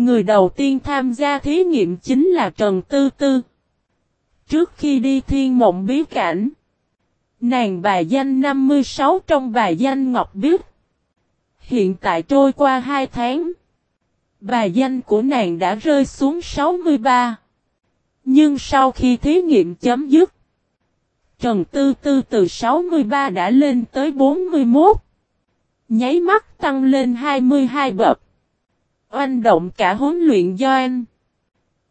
Người đầu tiên tham gia thí nghiệm chính là Trần Tư Tư. Trước khi đi thiên mộng bí cảnh, nàng bài danh 56 trong bài danh Ngọc Biết. Hiện tại trôi qua 2 tháng, bài danh của nàng đã rơi xuống 63. Nhưng sau khi thí nghiệm chấm dứt, Trần Tư Tư từ 63 đã lên tới 41. Nháy mắt tăng lên 22 bậc. Oanh động cả huấn luyện doanh.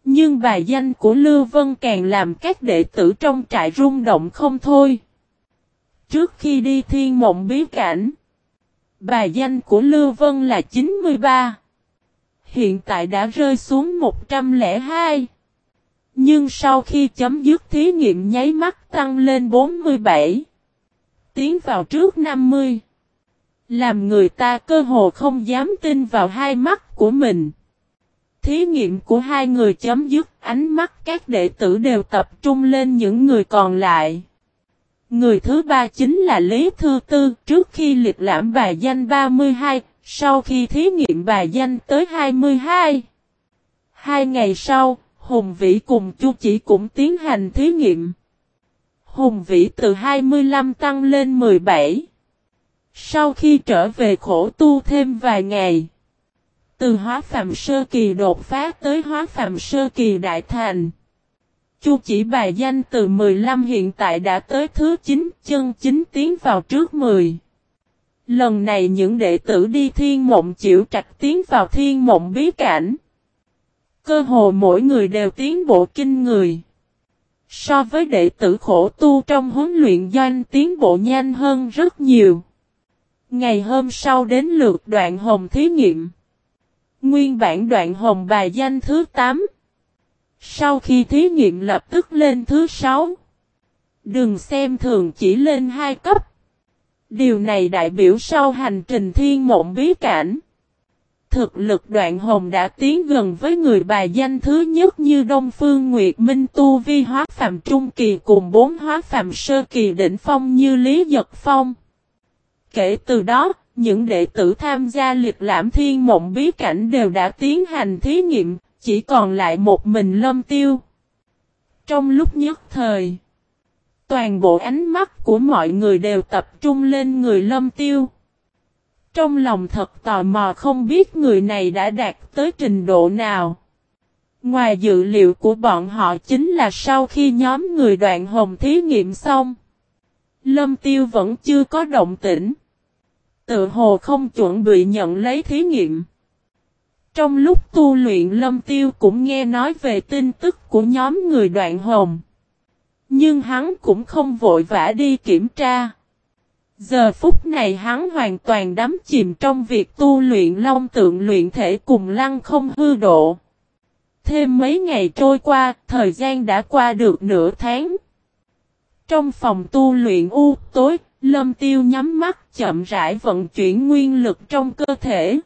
Nhưng bài danh của Lưu Vân càng làm các đệ tử trong trại rung động không thôi. Trước khi đi thiên mộng bí cảnh, bài danh của Lưu Vân là 93. Hiện tại đã rơi xuống 102. Nhưng sau khi chấm dứt thí nghiệm nháy mắt tăng lên 47. Tiến vào trước 50. Làm người ta cơ hồ không dám tin vào hai mắt của mình. Thí nghiệm của hai người chấm dứt, ánh mắt các đệ tử đều tập trung lên những người còn lại. Người thứ ba chính là Lý Thư Tư, trước khi liệt lãm bài danh 32, sau khi thí nghiệm bài danh tới 22. Hai ngày sau, Hùng Vĩ cùng Chu Chỉ cũng tiến hành thí nghiệm. Hùng Vĩ từ 25 tăng lên 17. Sau khi trở về khổ tu thêm vài ngày. Từ hóa phạm sơ kỳ đột phá tới hóa phạm sơ kỳ đại thành. Chu chỉ bài danh từ 15 hiện tại đã tới thứ 9 chân chính tiến vào trước 10. Lần này những đệ tử đi thiên mộng chịu trạch tiến vào thiên mộng bí cảnh. Cơ hồ mỗi người đều tiến bộ kinh người. So với đệ tử khổ tu trong huấn luyện doanh tiến bộ nhanh hơn rất nhiều. Ngày hôm sau đến lượt đoạn hồng thí nghiệm. Nguyên bản đoạn hồng bài danh thứ 8. Sau khi thí nghiệm lập tức lên thứ 6. Đừng xem thường chỉ lên 2 cấp. Điều này đại biểu sau hành trình thiên mộng bí cảnh. Thực lực đoạn hồng đã tiến gần với người bài danh thứ nhất như Đông Phương Nguyệt Minh Tu Vi hóa phạm trung kỳ cùng bốn hóa phạm sơ kỳ đỉnh phong như Lý Giật Phong. Kể từ đó, những đệ tử tham gia liệt lãm thiên mộng bí cảnh đều đã tiến hành thí nghiệm, chỉ còn lại một mình lâm tiêu. Trong lúc nhất thời, toàn bộ ánh mắt của mọi người đều tập trung lên người lâm tiêu. Trong lòng thật tò mò không biết người này đã đạt tới trình độ nào. Ngoài dự liệu của bọn họ chính là sau khi nhóm người đoạn hồng thí nghiệm xong. Lâm tiêu vẫn chưa có động tĩnh. Tự hồ không chuẩn bị nhận lấy thí nghiệm. Trong lúc tu luyện lâm tiêu cũng nghe nói về tin tức của nhóm người đoạn hồng. Nhưng hắn cũng không vội vã đi kiểm tra. Giờ phút này hắn hoàn toàn đắm chìm trong việc tu luyện long tượng luyện thể cùng lăng không hư độ. Thêm mấy ngày trôi qua, thời gian đã qua được nửa tháng. Trong phòng tu luyện u tối, lâm tiêu nhắm mắt chậm rãi vận chuyển nguyên lực trong cơ thể.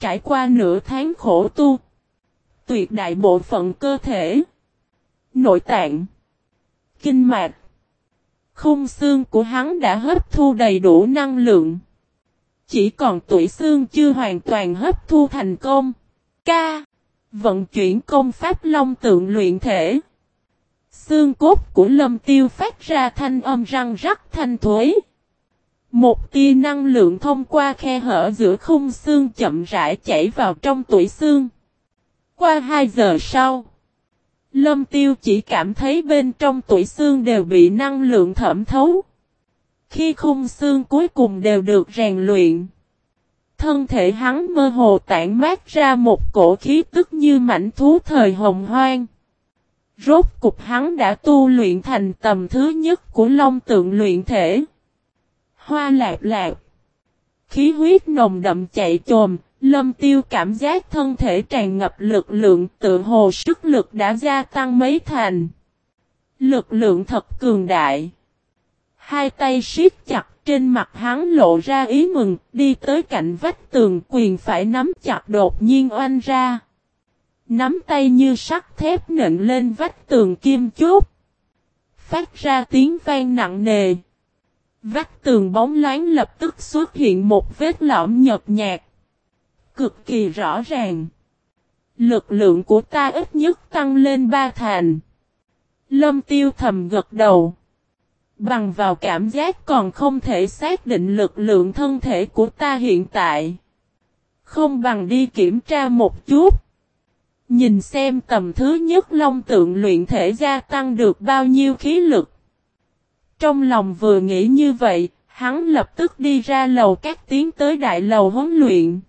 Trải qua nửa tháng khổ tu. Tuyệt đại bộ phận cơ thể. Nội tạng. Kinh mạch, Khung xương của hắn đã hấp thu đầy đủ năng lượng. Chỉ còn tuổi xương chưa hoàn toàn hấp thu thành công. Ca. Vận chuyển công pháp long tượng luyện thể. Xương cốt của lâm tiêu phát ra thanh âm răng rắc thanh thuế. Một tia năng lượng thông qua khe hở giữa khung xương chậm rãi chảy vào trong tuổi xương. Qua 2 giờ sau. Lâm tiêu chỉ cảm thấy bên trong tuổi xương đều bị năng lượng thẩm thấu. Khi khung xương cuối cùng đều được rèn luyện. Thân thể hắn mơ hồ tản mát ra một cổ khí tức như mảnh thú thời hồng hoang. Rốt cục hắn đã tu luyện thành tầm thứ nhất của long tượng luyện thể. Hoa lạc lạc. Khí huyết nồng đậm chạy trồm, Lâm tiêu cảm giác thân thể tràn ngập lực lượng tự hồ sức lực đã gia tăng mấy thành. Lực lượng thật cường đại. Hai tay siết chặt trên mặt hắn lộ ra ý mừng, đi tới cạnh vách tường quyền phải nắm chặt đột nhiên oanh ra. Nắm tay như sắt thép nện lên vách tường kim chốt. Phát ra tiếng vang nặng nề. Vách tường bóng loáng lập tức xuất hiện một vết lõm nhợt nhạt cực kỳ rõ ràng. Lực lượng của ta ít nhất tăng lên ba thành. Lâm tiêu thầm gật đầu. Bằng vào cảm giác còn không thể xác định lực lượng thân thể của ta hiện tại. Không bằng đi kiểm tra một chút. Nhìn xem tầm thứ nhất long tượng luyện thể gia tăng được bao nhiêu khí lực. Trong lòng vừa nghĩ như vậy, hắn lập tức đi ra lầu các tiến tới đại lầu huấn luyện.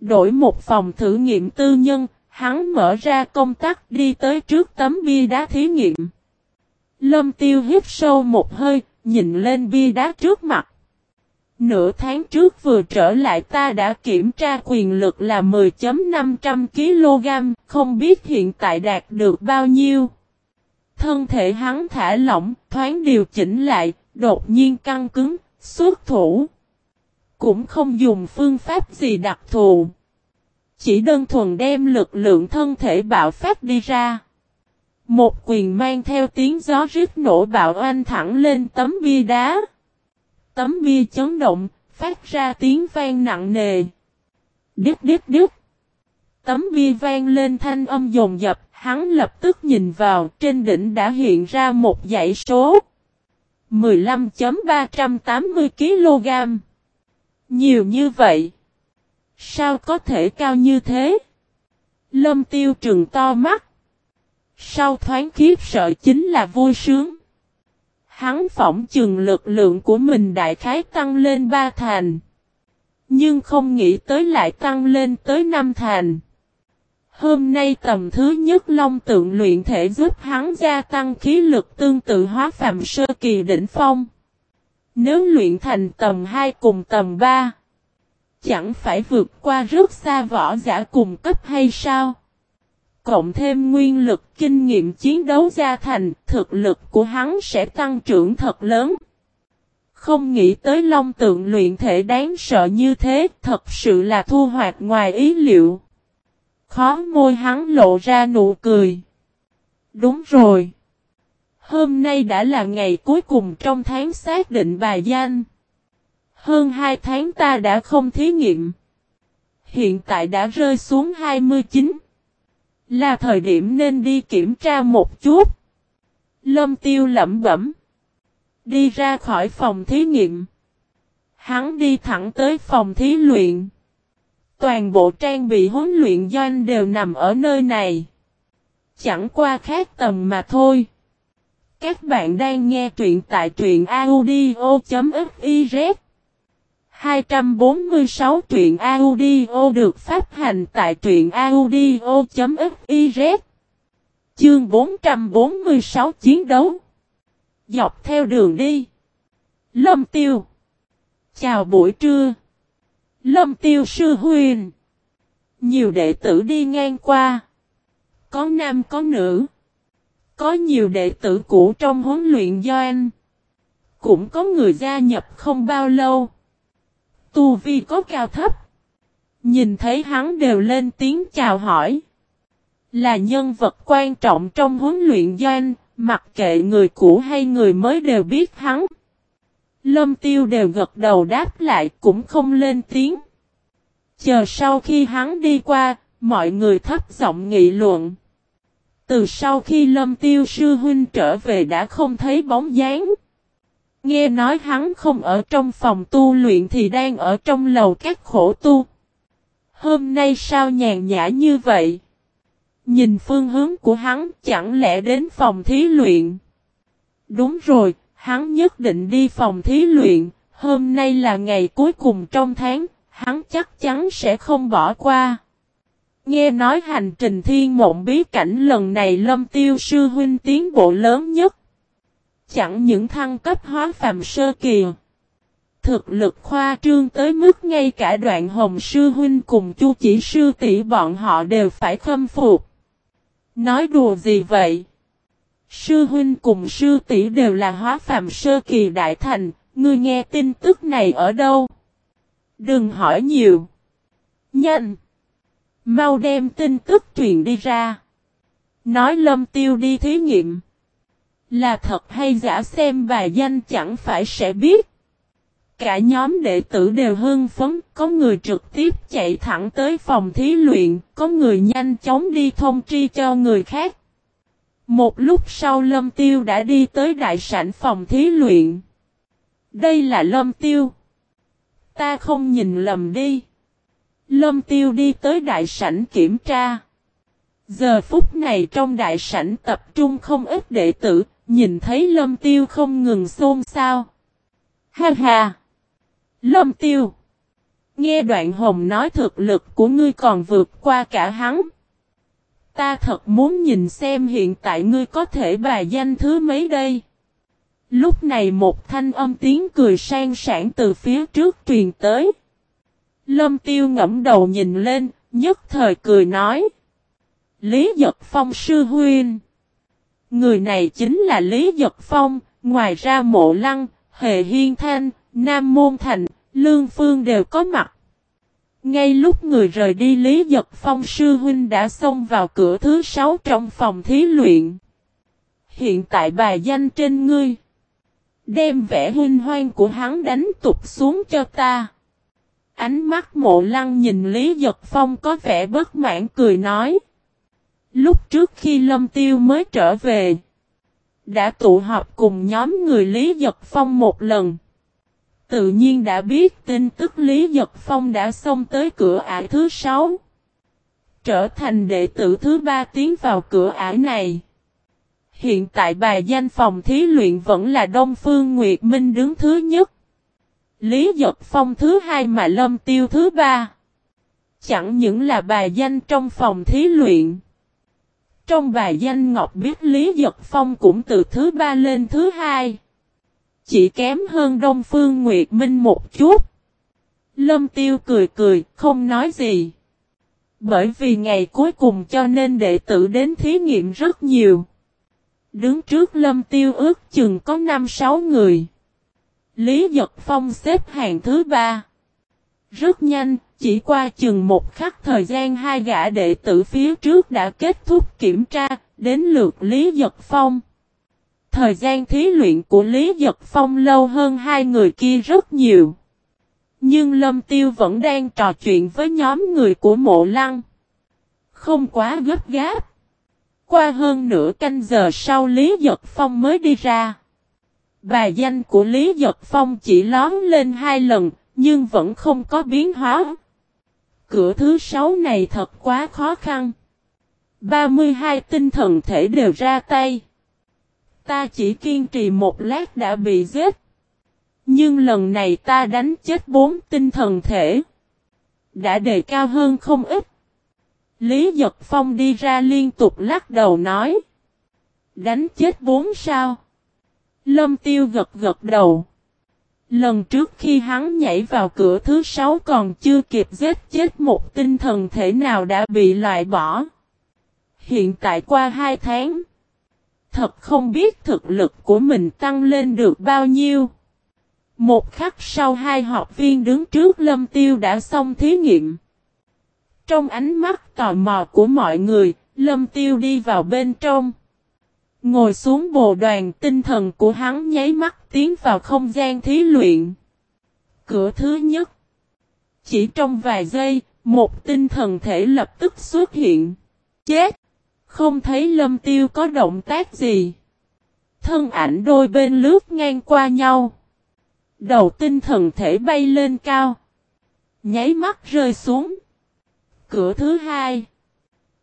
Đổi một phòng thử nghiệm tư nhân, hắn mở ra công tắc đi tới trước tấm bia đá thí nghiệm. Lâm tiêu hít sâu một hơi, nhìn lên bia đá trước mặt. Nửa tháng trước vừa trở lại ta đã kiểm tra quyền lực là 10.500 kg, không biết hiện tại đạt được bao nhiêu. Thân thể hắn thả lỏng, thoáng điều chỉnh lại, đột nhiên căng cứng, xuất thủ. Cũng không dùng phương pháp gì đặc thù. Chỉ đơn thuần đem lực lượng thân thể bạo phát đi ra. Một quyền mang theo tiếng gió rít nổ bạo oanh thẳng lên tấm bia đá. Tấm bia chấn động, phát ra tiếng vang nặng nề. Đứt đứt đứt. Tấm bia vang lên thanh âm dồn dập, hắn lập tức nhìn vào, trên đỉnh đã hiện ra một dãy số. 15.380 kg. Nhiều như vậy. Sao có thể cao như thế? Lâm tiêu trừng to mắt. Sau thoáng khiếp sợ chính là vui sướng. Hắn phỏng chừng lực lượng của mình đại khái tăng lên ba thành. Nhưng không nghĩ tới lại tăng lên tới năm thành. Hôm nay tầm thứ nhất long tượng luyện thể giúp hắn gia tăng khí lực tương tự hóa phàm sơ kỳ đỉnh phong. Nếu luyện thành tầm 2 cùng tầm 3, chẳng phải vượt qua rất xa võ giả cùng cấp hay sao? Cộng thêm nguyên lực kinh nghiệm chiến đấu gia thành, thực lực của hắn sẽ tăng trưởng thật lớn. Không nghĩ tới long tượng luyện thể đáng sợ như thế, thật sự là thu hoạch ngoài ý liệu. Khó môi hắn lộ ra nụ cười. Đúng rồi. Hôm nay đã là ngày cuối cùng trong tháng xác định bài danh. Hơn 2 tháng ta đã không thí nghiệm. Hiện tại đã rơi xuống 29. Là thời điểm nên đi kiểm tra một chút. Lâm tiêu lẩm bẩm. Đi ra khỏi phòng thí nghiệm. Hắn đi thẳng tới phòng thí luyện. Toàn bộ trang bị huấn luyện doanh đều nằm ở nơi này. Chẳng qua khác tầm mà thôi. Các bạn đang nghe truyện tại truyện audio.fif 246 truyện audio được phát hành tại truyện audio.fiz Chương 446 chiến đấu. Dọc theo đường đi. Lâm Tiêu. Chào buổi trưa. Lâm Tiêu Sư Huyền Nhiều đệ tử đi ngang qua. Có nam, có nữ. Có nhiều đệ tử cũ trong huấn luyện do anh Cũng có người gia nhập không bao lâu. Tu vi có cao thấp. Nhìn thấy hắn đều lên tiếng chào hỏi. Là nhân vật quan trọng trong huấn luyện doanh, mặc kệ người cũ hay người mới đều biết hắn. Lâm tiêu đều gật đầu đáp lại cũng không lên tiếng. Chờ sau khi hắn đi qua, mọi người thấp giọng nghị luận. Từ sau khi lâm tiêu sư huynh trở về đã không thấy bóng dáng. Nghe nói hắn không ở trong phòng tu luyện thì đang ở trong lầu các khổ tu. Hôm nay sao nhàn nhã như vậy? Nhìn phương hướng của hắn chẳng lẽ đến phòng thí luyện? Đúng rồi, hắn nhất định đi phòng thí luyện, hôm nay là ngày cuối cùng trong tháng, hắn chắc chắn sẽ không bỏ qua. Nghe nói hành trình thiên mộng bí cảnh lần này lâm tiêu sư huynh tiến bộ lớn nhất. Chẳng những thăng cấp hóa phàm sơ kỳ. Thực lực khoa trương tới mức ngay cả đoạn hồng sư huynh cùng chu chỉ sư tỷ bọn họ đều phải khâm phục. Nói đùa gì vậy? Sư huynh cùng sư tỷ đều là hóa phàm sơ kỳ đại thành, ngươi nghe tin tức này ở đâu? Đừng hỏi nhiều. Nhanh! Mau đem tin tức truyền đi ra. Nói lâm tiêu đi thí nghiệm. Là thật hay giả xem bài danh chẳng phải sẽ biết. Cả nhóm đệ tử đều hưng phấn, có người trực tiếp chạy thẳng tới phòng thí luyện, có người nhanh chóng đi thông tri cho người khác. Một lúc sau Lâm Tiêu đã đi tới đại sảnh phòng thí luyện. Đây là Lâm Tiêu. Ta không nhìn lầm đi. Lâm Tiêu đi tới đại sảnh kiểm tra. Giờ phút này trong đại sảnh tập trung không ít đệ tử, nhìn thấy Lâm Tiêu không ngừng xôn xao. Ha ha! Lâm Tiêu! Nghe đoạn hồng nói thực lực của ngươi còn vượt qua cả hắn. Ta thật muốn nhìn xem hiện tại ngươi có thể bài danh thứ mấy đây. Lúc này một thanh âm tiếng cười sang sảng từ phía trước truyền tới. Lâm tiêu ngẫm đầu nhìn lên, nhất thời cười nói. Lý Giật Phong sư huynh. Người này chính là Lý Giật Phong, ngoài ra mộ lăng, hệ hiên thanh, nam môn thành, lương phương đều có mặt. Ngay lúc người rời đi Lý Giật Phong sư huynh đã xông vào cửa thứ sáu trong phòng thí luyện. Hiện tại bài danh trên ngươi. Đem vẻ huynh hoang của hắn đánh tục xuống cho ta. Ánh mắt mộ lăng nhìn Lý Giật Phong có vẻ bất mãn cười nói. Lúc trước khi Lâm Tiêu mới trở về. Đã tụ họp cùng nhóm người Lý Giật Phong một lần. Tự nhiên đã biết tin tức Lý Giật Phong đã xông tới cửa ải thứ sáu. Trở thành đệ tử thứ ba tiến vào cửa ải này. Hiện tại bài danh phòng thí luyện vẫn là Đông Phương Nguyệt Minh đứng thứ nhất. Lý Giật Phong thứ hai mà Lâm Tiêu thứ ba. Chẳng những là bài danh trong phòng thí luyện. Trong bài danh Ngọc biết Lý Giật Phong cũng từ thứ ba lên thứ hai. Chỉ kém hơn Đông Phương Nguyệt Minh một chút. Lâm Tiêu cười cười, không nói gì. Bởi vì ngày cuối cùng cho nên đệ tử đến thí nghiệm rất nhiều. Đứng trước Lâm Tiêu ước chừng có 5-6 người. Lý Giật Phong xếp hàng thứ ba. Rất nhanh, chỉ qua chừng một khắc thời gian hai gã đệ tử phía trước đã kết thúc kiểm tra, đến lượt Lý Giật Phong. Thời gian thí luyện của Lý Giật Phong lâu hơn hai người kia rất nhiều. Nhưng Lâm Tiêu vẫn đang trò chuyện với nhóm người của mộ lăng. Không quá gấp gáp. Qua hơn nửa canh giờ sau Lý Giật Phong mới đi ra. Bài danh của Lý Giật Phong chỉ lón lên hai lần, nhưng vẫn không có biến hóa. Cửa thứ sáu này thật quá khó khăn. 32 tinh thần thể đều ra tay. Ta chỉ kiên trì một lát đã bị giết. Nhưng lần này ta đánh chết bốn tinh thần thể. Đã đề cao hơn không ít. Lý Giật Phong đi ra liên tục lắc đầu nói. Đánh chết bốn sao? Lâm Tiêu gật gật đầu. Lần trước khi hắn nhảy vào cửa thứ sáu còn chưa kịp giết chết một tinh thần thể nào đã bị loại bỏ. Hiện tại qua hai tháng. Thật không biết thực lực của mình tăng lên được bao nhiêu. Một khắc sau hai học viên đứng trước lâm tiêu đã xong thí nghiệm. Trong ánh mắt tò mò của mọi người, lâm tiêu đi vào bên trong. Ngồi xuống bồ đoàn tinh thần của hắn nháy mắt tiến vào không gian thí luyện. Cửa thứ nhất. Chỉ trong vài giây, một tinh thần thể lập tức xuất hiện. Chết! Không thấy lâm tiêu có động tác gì. Thân ảnh đôi bên lướt ngang qua nhau. Đầu tinh thần thể bay lên cao. Nháy mắt rơi xuống. Cửa thứ hai.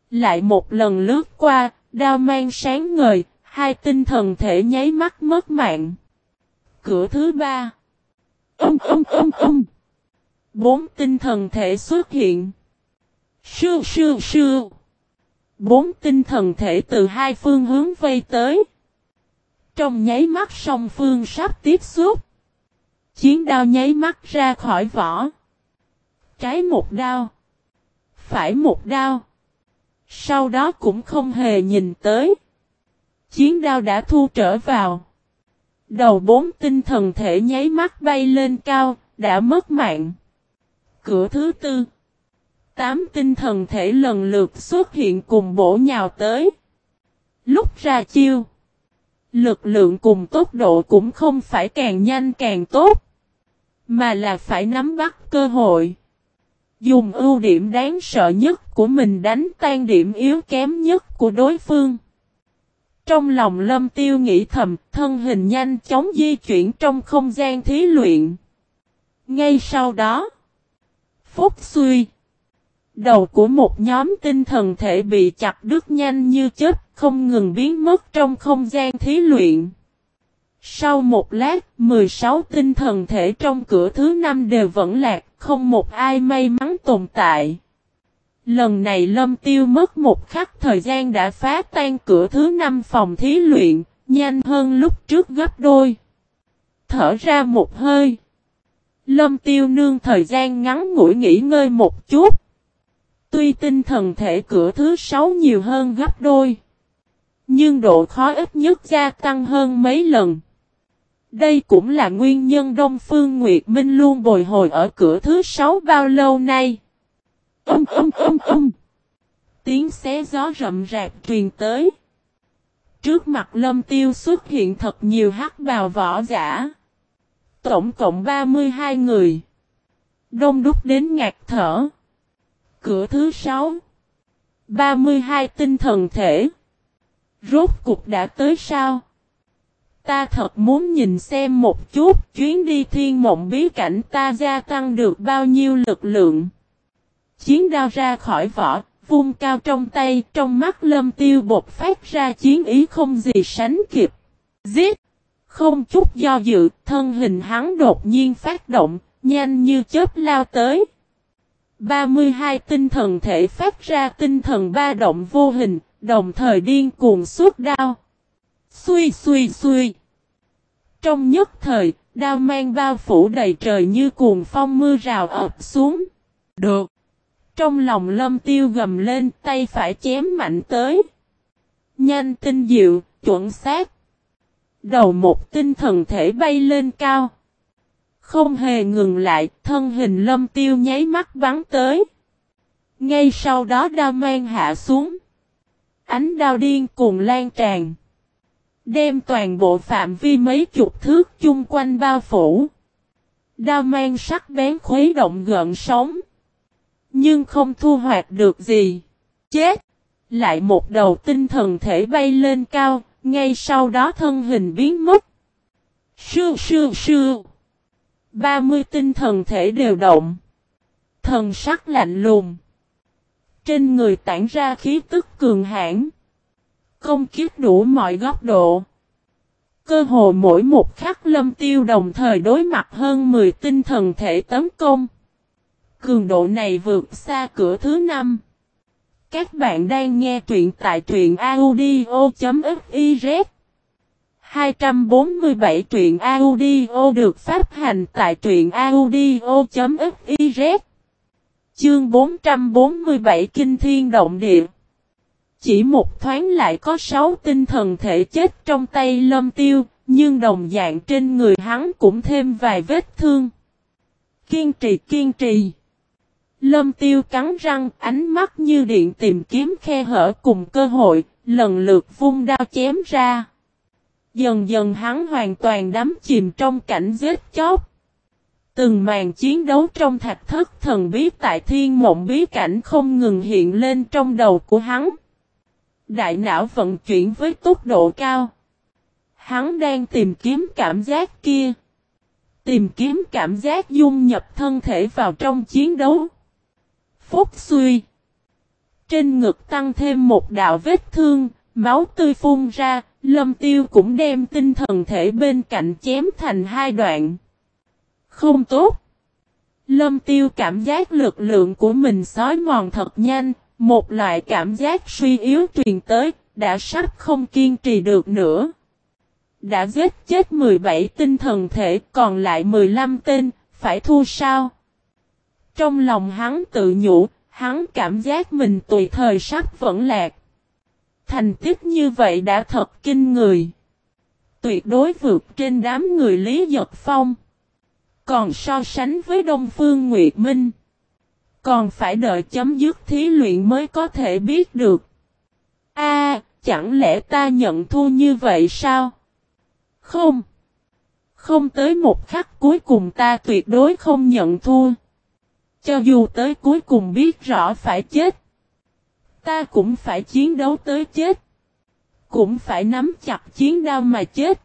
Lại một lần lướt qua, đao mang sáng ngời, hai tinh thần thể nháy mắt mất mạng. Cửa thứ ba. Âm âm âm âm. Bốn tinh thần thể xuất hiện. Sư sư sư. Bốn tinh thần thể từ hai phương hướng vây tới. Trong nháy mắt song phương sắp tiếp xúc. Chiến đao nháy mắt ra khỏi vỏ. Trái một đao. Phải một đao. Sau đó cũng không hề nhìn tới. Chiến đao đã thu trở vào. Đầu bốn tinh thần thể nháy mắt bay lên cao, đã mất mạng. Cửa thứ tư. Tám tinh thần thể lần lượt xuất hiện cùng bổ nhào tới. Lúc ra chiêu. Lực lượng cùng tốc độ cũng không phải càng nhanh càng tốt. Mà là phải nắm bắt cơ hội. Dùng ưu điểm đáng sợ nhất của mình đánh tan điểm yếu kém nhất của đối phương. Trong lòng lâm tiêu nghĩ thầm, thân hình nhanh chóng di chuyển trong không gian thí luyện. Ngay sau đó, Phúc suy. Đầu của một nhóm tinh thần thể bị chặt đứt nhanh như chết, không ngừng biến mất trong không gian thí luyện. Sau một lát, 16 tinh thần thể trong cửa thứ năm đều vẫn lạc, không một ai may mắn tồn tại. Lần này lâm tiêu mất một khắc thời gian đã phá tan cửa thứ năm phòng thí luyện, nhanh hơn lúc trước gấp đôi. Thở ra một hơi. Lâm tiêu nương thời gian ngắn ngủi nghỉ ngơi một chút. Tuy tinh thần thể cửa thứ sáu nhiều hơn gấp đôi. Nhưng độ khó ít nhất gia tăng hơn mấy lần. Đây cũng là nguyên nhân Đông Phương Nguyệt Minh luôn bồi hồi ở cửa thứ sáu bao lâu nay. Âm âm âm âm. Tiếng xé gió rậm rạc truyền tới. Trước mặt lâm tiêu xuất hiện thật nhiều hắc bào võ giả. Tổng cộng 32 người. Đông đúc đến ngạc thở. Cửa thứ 6. 32 tinh thần thể. Rốt cục đã tới sao? Ta thật muốn nhìn xem một chút chuyến đi thiên mộng bí cảnh ta gia tăng được bao nhiêu lực lượng. Chiến đao ra khỏi vỏ, vung cao trong tay, trong mắt lâm tiêu bột phát ra chiến ý không gì sánh kịp. Giết! Không chút do dự, thân hình hắn đột nhiên phát động, nhanh như chớp lao tới. 32 tinh thần thể phát ra tinh thần ba động vô hình, đồng thời điên cuồng suốt đao. Xuy xuy xuy. Trong nhất thời, đao mang bao phủ đầy trời như cuồng phong mưa rào ập xuống. Được. Trong lòng lâm tiêu gầm lên tay phải chém mạnh tới. Nhanh tinh diệu, chuẩn xác. Đầu một tinh thần thể bay lên cao. Không hề ngừng lại, thân hình lâm tiêu nháy mắt bắn tới. Ngay sau đó đao mang hạ xuống. Ánh đao điên cuồng lan tràn. Đem toàn bộ phạm vi mấy chục thước chung quanh bao phủ. Đao mang sắc bén khuấy động gợn sóng. Nhưng không thu hoạch được gì. Chết! Lại một đầu tinh thần thể bay lên cao, ngay sau đó thân hình biến mất. Sư sư sư! 30 tinh thần thể đều động. Thần sắc lạnh lùng. Trên người tản ra khí tức cường hãn. Công kiếp đủ mọi góc độ. Cơ hồ mỗi một khắc lâm tiêu đồng thời đối mặt hơn 10 tinh thần thể tấn công. Cường độ này vượt xa cửa thứ năm. Các bạn đang nghe truyện tại truyện audio.fiz 247 truyện audio được phát hành tại truyện audio.fiz Chương 447 Kinh Thiên Động Địa chỉ một thoáng lại có sáu tinh thần thể chết trong tay lâm tiêu, nhưng đồng dạng trên người hắn cũng thêm vài vết thương. Kiên trì kiên trì Lâm tiêu cắn răng ánh mắt như điện tìm kiếm khe hở cùng cơ hội, lần lượt vung đao chém ra. Dần dần hắn hoàn toàn đắm chìm trong cảnh giết chóc. Từng màn chiến đấu trong thạch thất thần bí tại thiên mộng bí cảnh không ngừng hiện lên trong đầu của hắn. Đại não vận chuyển với tốc độ cao. Hắn đang tìm kiếm cảm giác kia. Tìm kiếm cảm giác dung nhập thân thể vào trong chiến đấu. Phúc suy. Trên ngực tăng thêm một đạo vết thương, máu tươi phun ra, lâm tiêu cũng đem tinh thần thể bên cạnh chém thành hai đoạn. Không tốt. Lâm tiêu cảm giác lực lượng của mình xói mòn thật nhanh, một loại cảm giác suy yếu truyền tới, đã sắp không kiên trì được nữa. Đã giết chết 17 tinh thần thể, còn lại 15 tên, phải thua sao? Trong lòng hắn tự nhủ, hắn cảm giác mình tùy thời sắp vẫn lạc. Thành tích như vậy đã thật kinh người. Tuyệt đối vượt trên đám người Lý Giật Phong. Còn so sánh với Đông Phương Nguyệt Minh. Còn phải đợi chấm dứt thí luyện mới có thể biết được. A, chẳng lẽ ta nhận thua như vậy sao? Không. Không tới một khắc cuối cùng ta tuyệt đối không nhận thua. Cho dù tới cuối cùng biết rõ phải chết. Ta cũng phải chiến đấu tới chết. Cũng phải nắm chặt chiến đao mà chết.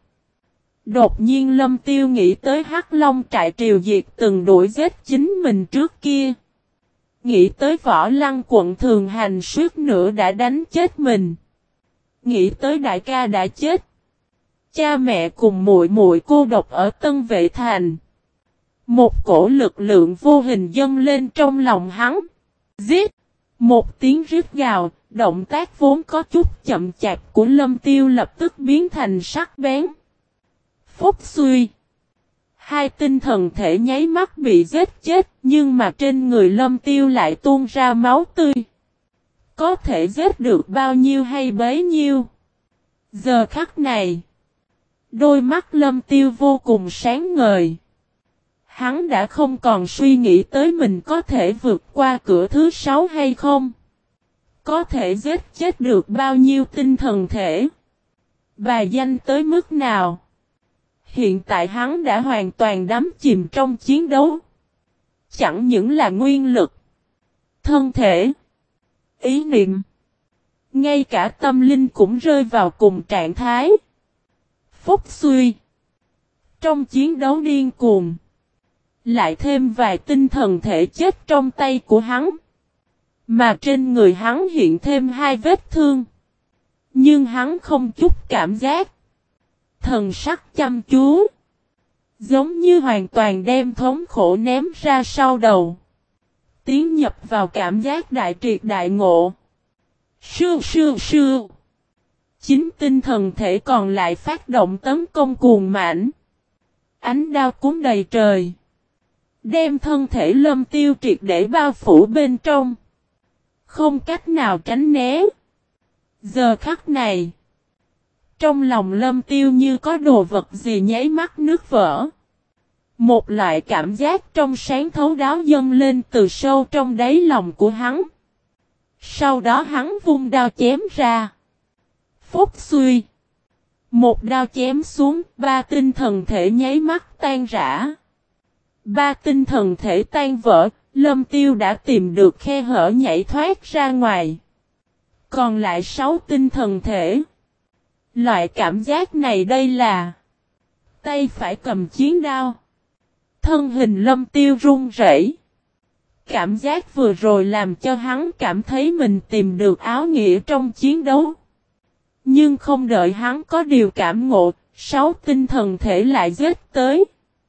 Đột nhiên Lâm Tiêu nghĩ tới Hắc Long trại triều diệt từng đuổi giết chính mình trước kia. Nghĩ tới võ lăng quận thường hành suốt nữa đã đánh chết mình. Nghĩ tới đại ca đã chết. Cha mẹ cùng muội muội cô độc ở Tân Vệ Thành. Một cổ lực lượng vô hình dâng lên trong lòng hắn. Giết! Một tiếng rít gào, động tác vốn có chút chậm chạp của lâm tiêu lập tức biến thành sắc bén. Phúc suy! Hai tinh thần thể nháy mắt bị giết chết, nhưng mà trên người lâm tiêu lại tuôn ra máu tươi. Có thể giết được bao nhiêu hay bấy nhiêu? Giờ khắc này, đôi mắt lâm tiêu vô cùng sáng ngời. Hắn đã không còn suy nghĩ tới mình có thể vượt qua cửa thứ sáu hay không. Có thể giết chết được bao nhiêu tinh thần thể. Bài danh tới mức nào. Hiện tại hắn đã hoàn toàn đắm chìm trong chiến đấu. Chẳng những là nguyên lực. Thân thể. Ý niệm. Ngay cả tâm linh cũng rơi vào cùng trạng thái. Phúc suy. Trong chiến đấu điên cuồng. Lại thêm vài tinh thần thể chết trong tay của hắn. Mà trên người hắn hiện thêm hai vết thương. Nhưng hắn không chút cảm giác. Thần sắc chăm chú. Giống như hoàn toàn đem thống khổ ném ra sau đầu. Tiến nhập vào cảm giác đại triệt đại ngộ. Sư sư sư. Chính tinh thần thể còn lại phát động tấn công cuồng mãnh. Ánh đao cuốn đầy trời. Đem thân thể lâm tiêu triệt để bao phủ bên trong. Không cách nào tránh né. Giờ khắc này. Trong lòng lâm tiêu như có đồ vật gì nháy mắt nước vỡ. Một loại cảm giác trong sáng thấu đáo dâng lên từ sâu trong đáy lòng của hắn. Sau đó hắn vung đao chém ra. Phúc suy. Một đao chém xuống, ba tinh thần thể nháy mắt tan rã. Ba tinh thần thể tan vỡ, lâm tiêu đã tìm được khe hở nhảy thoát ra ngoài. Còn lại sáu tinh thần thể. Loại cảm giác này đây là Tay phải cầm chiến đao. Thân hình lâm tiêu run rẩy. Cảm giác vừa rồi làm cho hắn cảm thấy mình tìm được áo nghĩa trong chiến đấu. Nhưng không đợi hắn có điều cảm ngộ, sáu tinh thần thể lại giết tới.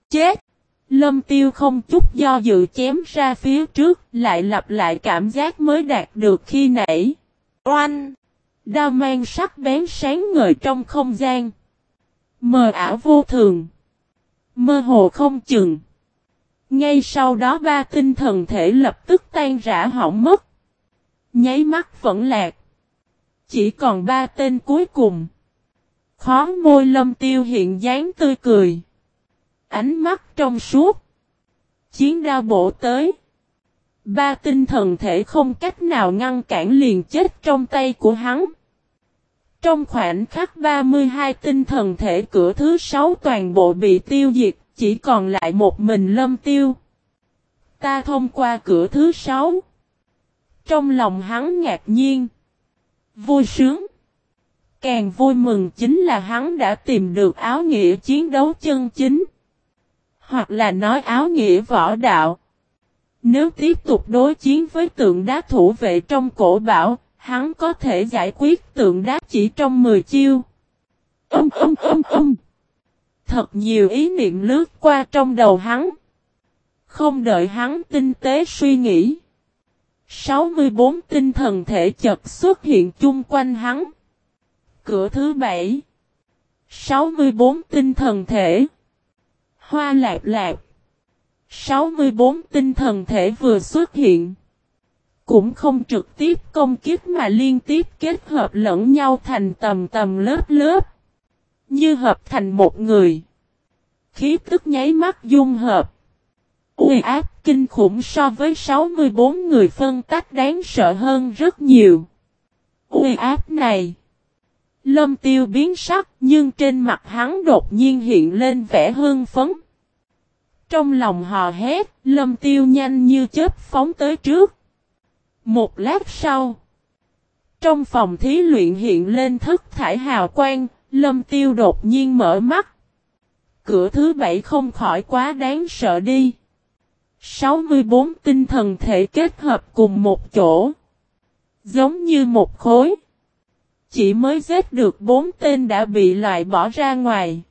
Chết! Lâm tiêu không chút do dự chém ra phía trước, lại lặp lại cảm giác mới đạt được khi nãy. Oanh! Đao mang sắc bén sáng ngời trong không gian. Mờ ảo vô thường. Mơ hồ không chừng. Ngay sau đó ba tinh thần thể lập tức tan rã hỏng mất. Nháy mắt vẫn lạc. Chỉ còn ba tên cuối cùng. Khó môi lâm tiêu hiện dáng tươi cười. Ánh mắt trong suốt. Chiến đao bổ tới. Ba tinh thần thể không cách nào ngăn cản liền chết trong tay của hắn. Trong khoảnh khắc 32 tinh thần thể cửa thứ 6 toàn bộ bị tiêu diệt, chỉ còn lại một mình lâm tiêu. Ta thông qua cửa thứ 6. Trong lòng hắn ngạc nhiên. Vui sướng. Càng vui mừng chính là hắn đã tìm được áo nghĩa chiến đấu chân chính. Hoặc là nói áo nghĩa võ đạo. Nếu tiếp tục đối chiến với tượng đá thủ vệ trong cổ bảo, hắn có thể giải quyết tượng đá chỉ trong 10 chiêu. Âm âm âm âm. Thật nhiều ý niệm lướt qua trong đầu hắn. Không đợi hắn tinh tế suy nghĩ. 64 tinh thần thể chật xuất hiện chung quanh hắn. Cửa thứ 7. 64 tinh thần thể. Hoa lạc lạc. 64 tinh thần thể vừa xuất hiện. Cũng không trực tiếp công kích mà liên tiếp kết hợp lẫn nhau thành tầm tầm lớp lớp. Như hợp thành một người. Khí tức nháy mắt dung hợp. Uy áp kinh khủng so với 64 người phân tách đáng sợ hơn rất nhiều. Uy áp này Lâm tiêu biến sắc nhưng trên mặt hắn đột nhiên hiện lên vẻ hương phấn. Trong lòng hò hét, lâm tiêu nhanh như chớp phóng tới trước. Một lát sau, trong phòng thí luyện hiện lên thức thải hào quang, lâm tiêu đột nhiên mở mắt. Cửa thứ bảy không khỏi quá đáng sợ đi. 64 tinh thần thể kết hợp cùng một chỗ. Giống như một khối. Chỉ mới giết được bốn tên đã bị loại bỏ ra ngoài.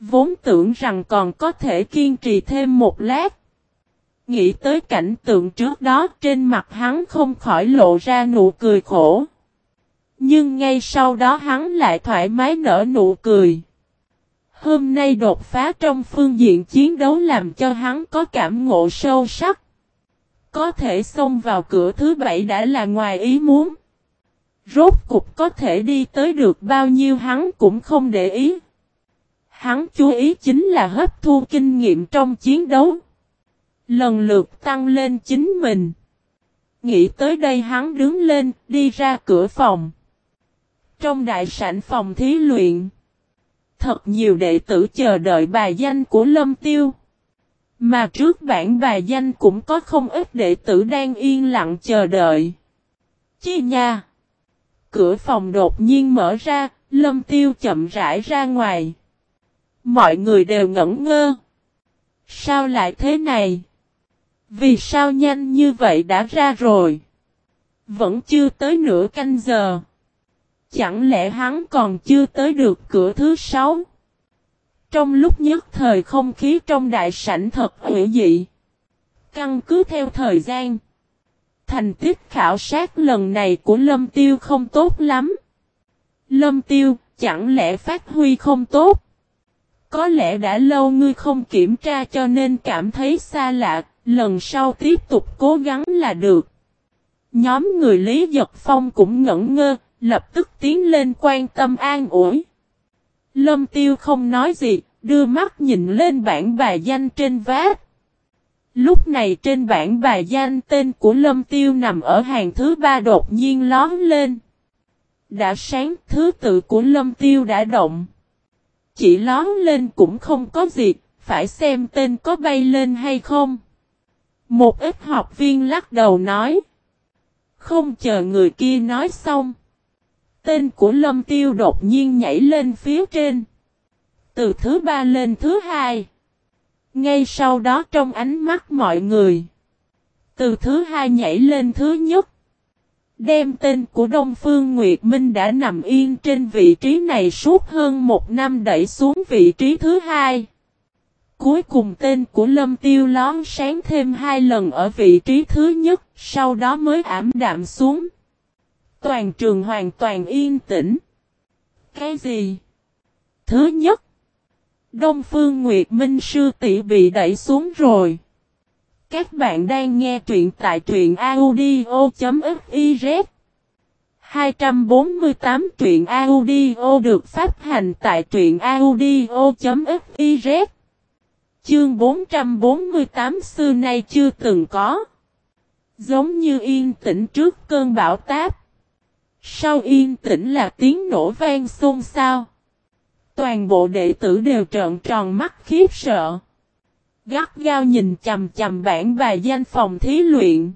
Vốn tưởng rằng còn có thể kiên trì thêm một lát. Nghĩ tới cảnh tượng trước đó trên mặt hắn không khỏi lộ ra nụ cười khổ. Nhưng ngay sau đó hắn lại thoải mái nở nụ cười. Hôm nay đột phá trong phương diện chiến đấu làm cho hắn có cảm ngộ sâu sắc. Có thể xông vào cửa thứ bảy đã là ngoài ý muốn. Rốt cục có thể đi tới được bao nhiêu hắn cũng không để ý. Hắn chú ý chính là hấp thu kinh nghiệm trong chiến đấu. Lần lượt tăng lên chính mình. Nghĩ tới đây hắn đứng lên, đi ra cửa phòng. Trong đại sảnh phòng thí luyện. Thật nhiều đệ tử chờ đợi bài danh của Lâm Tiêu. Mà trước bản bài danh cũng có không ít đệ tử đang yên lặng chờ đợi. Chi nha! Cửa phòng đột nhiên mở ra, Lâm Tiêu chậm rãi ra ngoài. Mọi người đều ngẩn ngơ. Sao lại thế này? Vì sao nhanh như vậy đã ra rồi? Vẫn chưa tới nửa canh giờ. Chẳng lẽ hắn còn chưa tới được cửa thứ sáu? Trong lúc nhất thời không khí trong đại sảnh thật hữu dị. Căn cứ theo thời gian. Thành tích khảo sát lần này của Lâm Tiêu không tốt lắm. Lâm Tiêu, chẳng lẽ phát huy không tốt? Có lẽ đã lâu ngươi không kiểm tra cho nên cảm thấy xa lạ, lần sau tiếp tục cố gắng là được. Nhóm người Lý Giật Phong cũng ngẩn ngơ, lập tức tiến lên quan tâm an ủi. Lâm Tiêu không nói gì, đưa mắt nhìn lên bảng bài danh trên vát. Lúc này trên bảng bài danh tên của Lâm Tiêu nằm ở hàng thứ ba đột nhiên lón lên. Đã sáng thứ tự của Lâm Tiêu đã động. Chỉ lón lên cũng không có gì, phải xem tên có bay lên hay không. Một ít học viên lắc đầu nói. Không chờ người kia nói xong. Tên của Lâm Tiêu đột nhiên nhảy lên phía trên. Từ thứ ba lên thứ hai. Ngay sau đó trong ánh mắt mọi người. Từ thứ hai nhảy lên thứ nhất. Đem tên của Đông Phương Nguyệt Minh đã nằm yên trên vị trí này suốt hơn một năm đẩy xuống vị trí thứ hai. Cuối cùng tên của Lâm Tiêu lón sáng thêm hai lần ở vị trí thứ nhất, sau đó mới ảm đạm xuống. Toàn trường hoàn toàn yên tĩnh. Cái gì? Thứ nhất, Đông Phương Nguyệt Minh sư tỷ bị đẩy xuống rồi. Các bạn đang nghe truyện tại truyện audio.fiz 248 truyện audio được phát hành tại truyện audio.fiz Chương 448 xưa nay chưa từng có. Giống như yên tĩnh trước cơn bão táp. Sau yên tĩnh là tiếng nổ vang xôn xao. Toàn bộ đệ tử đều trợn tròn mắt khiếp sợ. Gắt gao nhìn chầm chầm bản bài danh phòng thí luyện.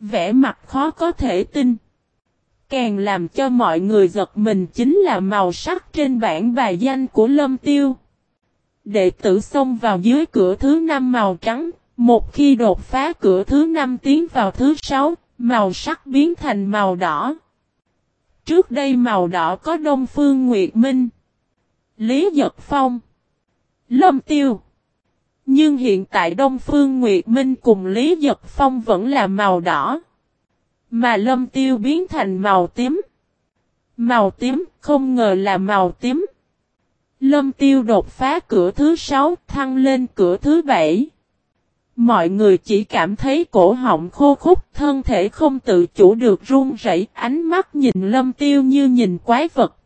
Vẽ mặt khó có thể tin. Càng làm cho mọi người giật mình chính là màu sắc trên bản bài danh của Lâm Tiêu. Đệ tử xông vào dưới cửa thứ năm màu trắng, một khi đột phá cửa thứ năm tiến vào thứ sáu, màu sắc biến thành màu đỏ. Trước đây màu đỏ có Đông Phương Nguyệt Minh, Lý Giật Phong, Lâm Tiêu. Nhưng hiện tại Đông Phương Nguyệt Minh cùng Lý Giật Phong vẫn là màu đỏ. Mà Lâm Tiêu biến thành màu tím. Màu tím không ngờ là màu tím. Lâm Tiêu đột phá cửa thứ sáu thăng lên cửa thứ bảy. Mọi người chỉ cảm thấy cổ họng khô khúc, thân thể không tự chủ được run rẩy, ánh mắt nhìn Lâm Tiêu như nhìn quái vật.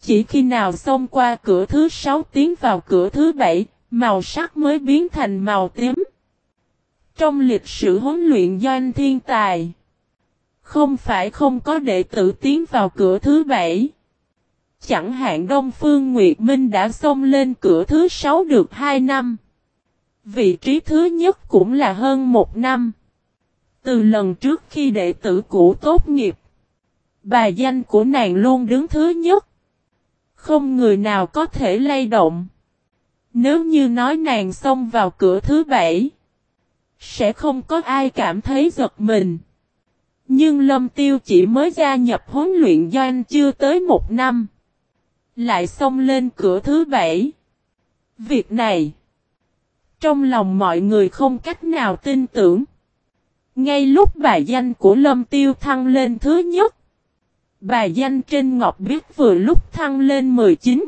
Chỉ khi nào xông qua cửa thứ sáu tiến vào cửa thứ bảy, màu sắc mới biến thành màu tím. Trong lịch sử huấn luyện doanh thiên tài, không phải không có đệ tử tiến vào cửa thứ bảy. Chẳng hạn Đông Phương Nguyệt Minh đã xông lên cửa thứ sáu được 2 năm. Vị trí thứ nhất cũng là hơn một năm. Từ lần trước khi đệ tử cũ tốt nghiệp, bà danh của nàng luôn đứng thứ nhất. Không người nào có thể lay động. Nếu như nói nàng xông vào cửa thứ bảy, sẽ không có ai cảm thấy giật mình. Nhưng Lâm Tiêu chỉ mới gia nhập huấn luyện doanh chưa tới một năm. Lại xông lên cửa thứ bảy. Việc này, trong lòng mọi người không cách nào tin tưởng. Ngay lúc bài danh của Lâm Tiêu thăng lên thứ nhất, bài danh trên Ngọc Biết vừa lúc thăng lên 19,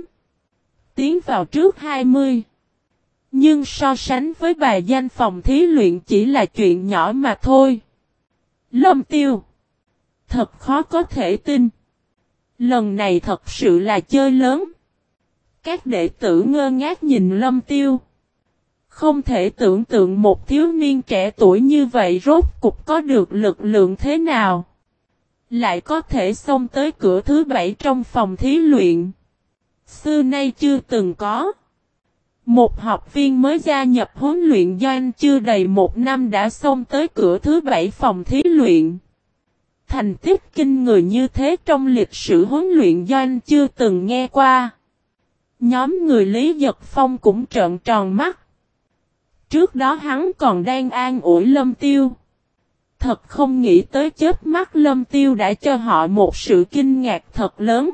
tiến vào trước 20. Nhưng so sánh với bài danh phòng thí luyện chỉ là chuyện nhỏ mà thôi. Lâm Tiêu Thật khó có thể tin. Lần này thật sự là chơi lớn. Các đệ tử ngơ ngác nhìn Lâm Tiêu. Không thể tưởng tượng một thiếu niên trẻ tuổi như vậy rốt cục có được lực lượng thế nào. Lại có thể xông tới cửa thứ bảy trong phòng thí luyện. Xưa nay chưa từng có. Một học viên mới gia nhập huấn luyện doanh chưa đầy một năm đã xông tới cửa thứ bảy phòng thí luyện. Thành tích kinh người như thế trong lịch sử huấn luyện doanh chưa từng nghe qua. Nhóm người Lý Giật Phong cũng trợn tròn mắt. Trước đó hắn còn đang an ủi Lâm Tiêu. Thật không nghĩ tới chết mắt Lâm Tiêu đã cho họ một sự kinh ngạc thật lớn.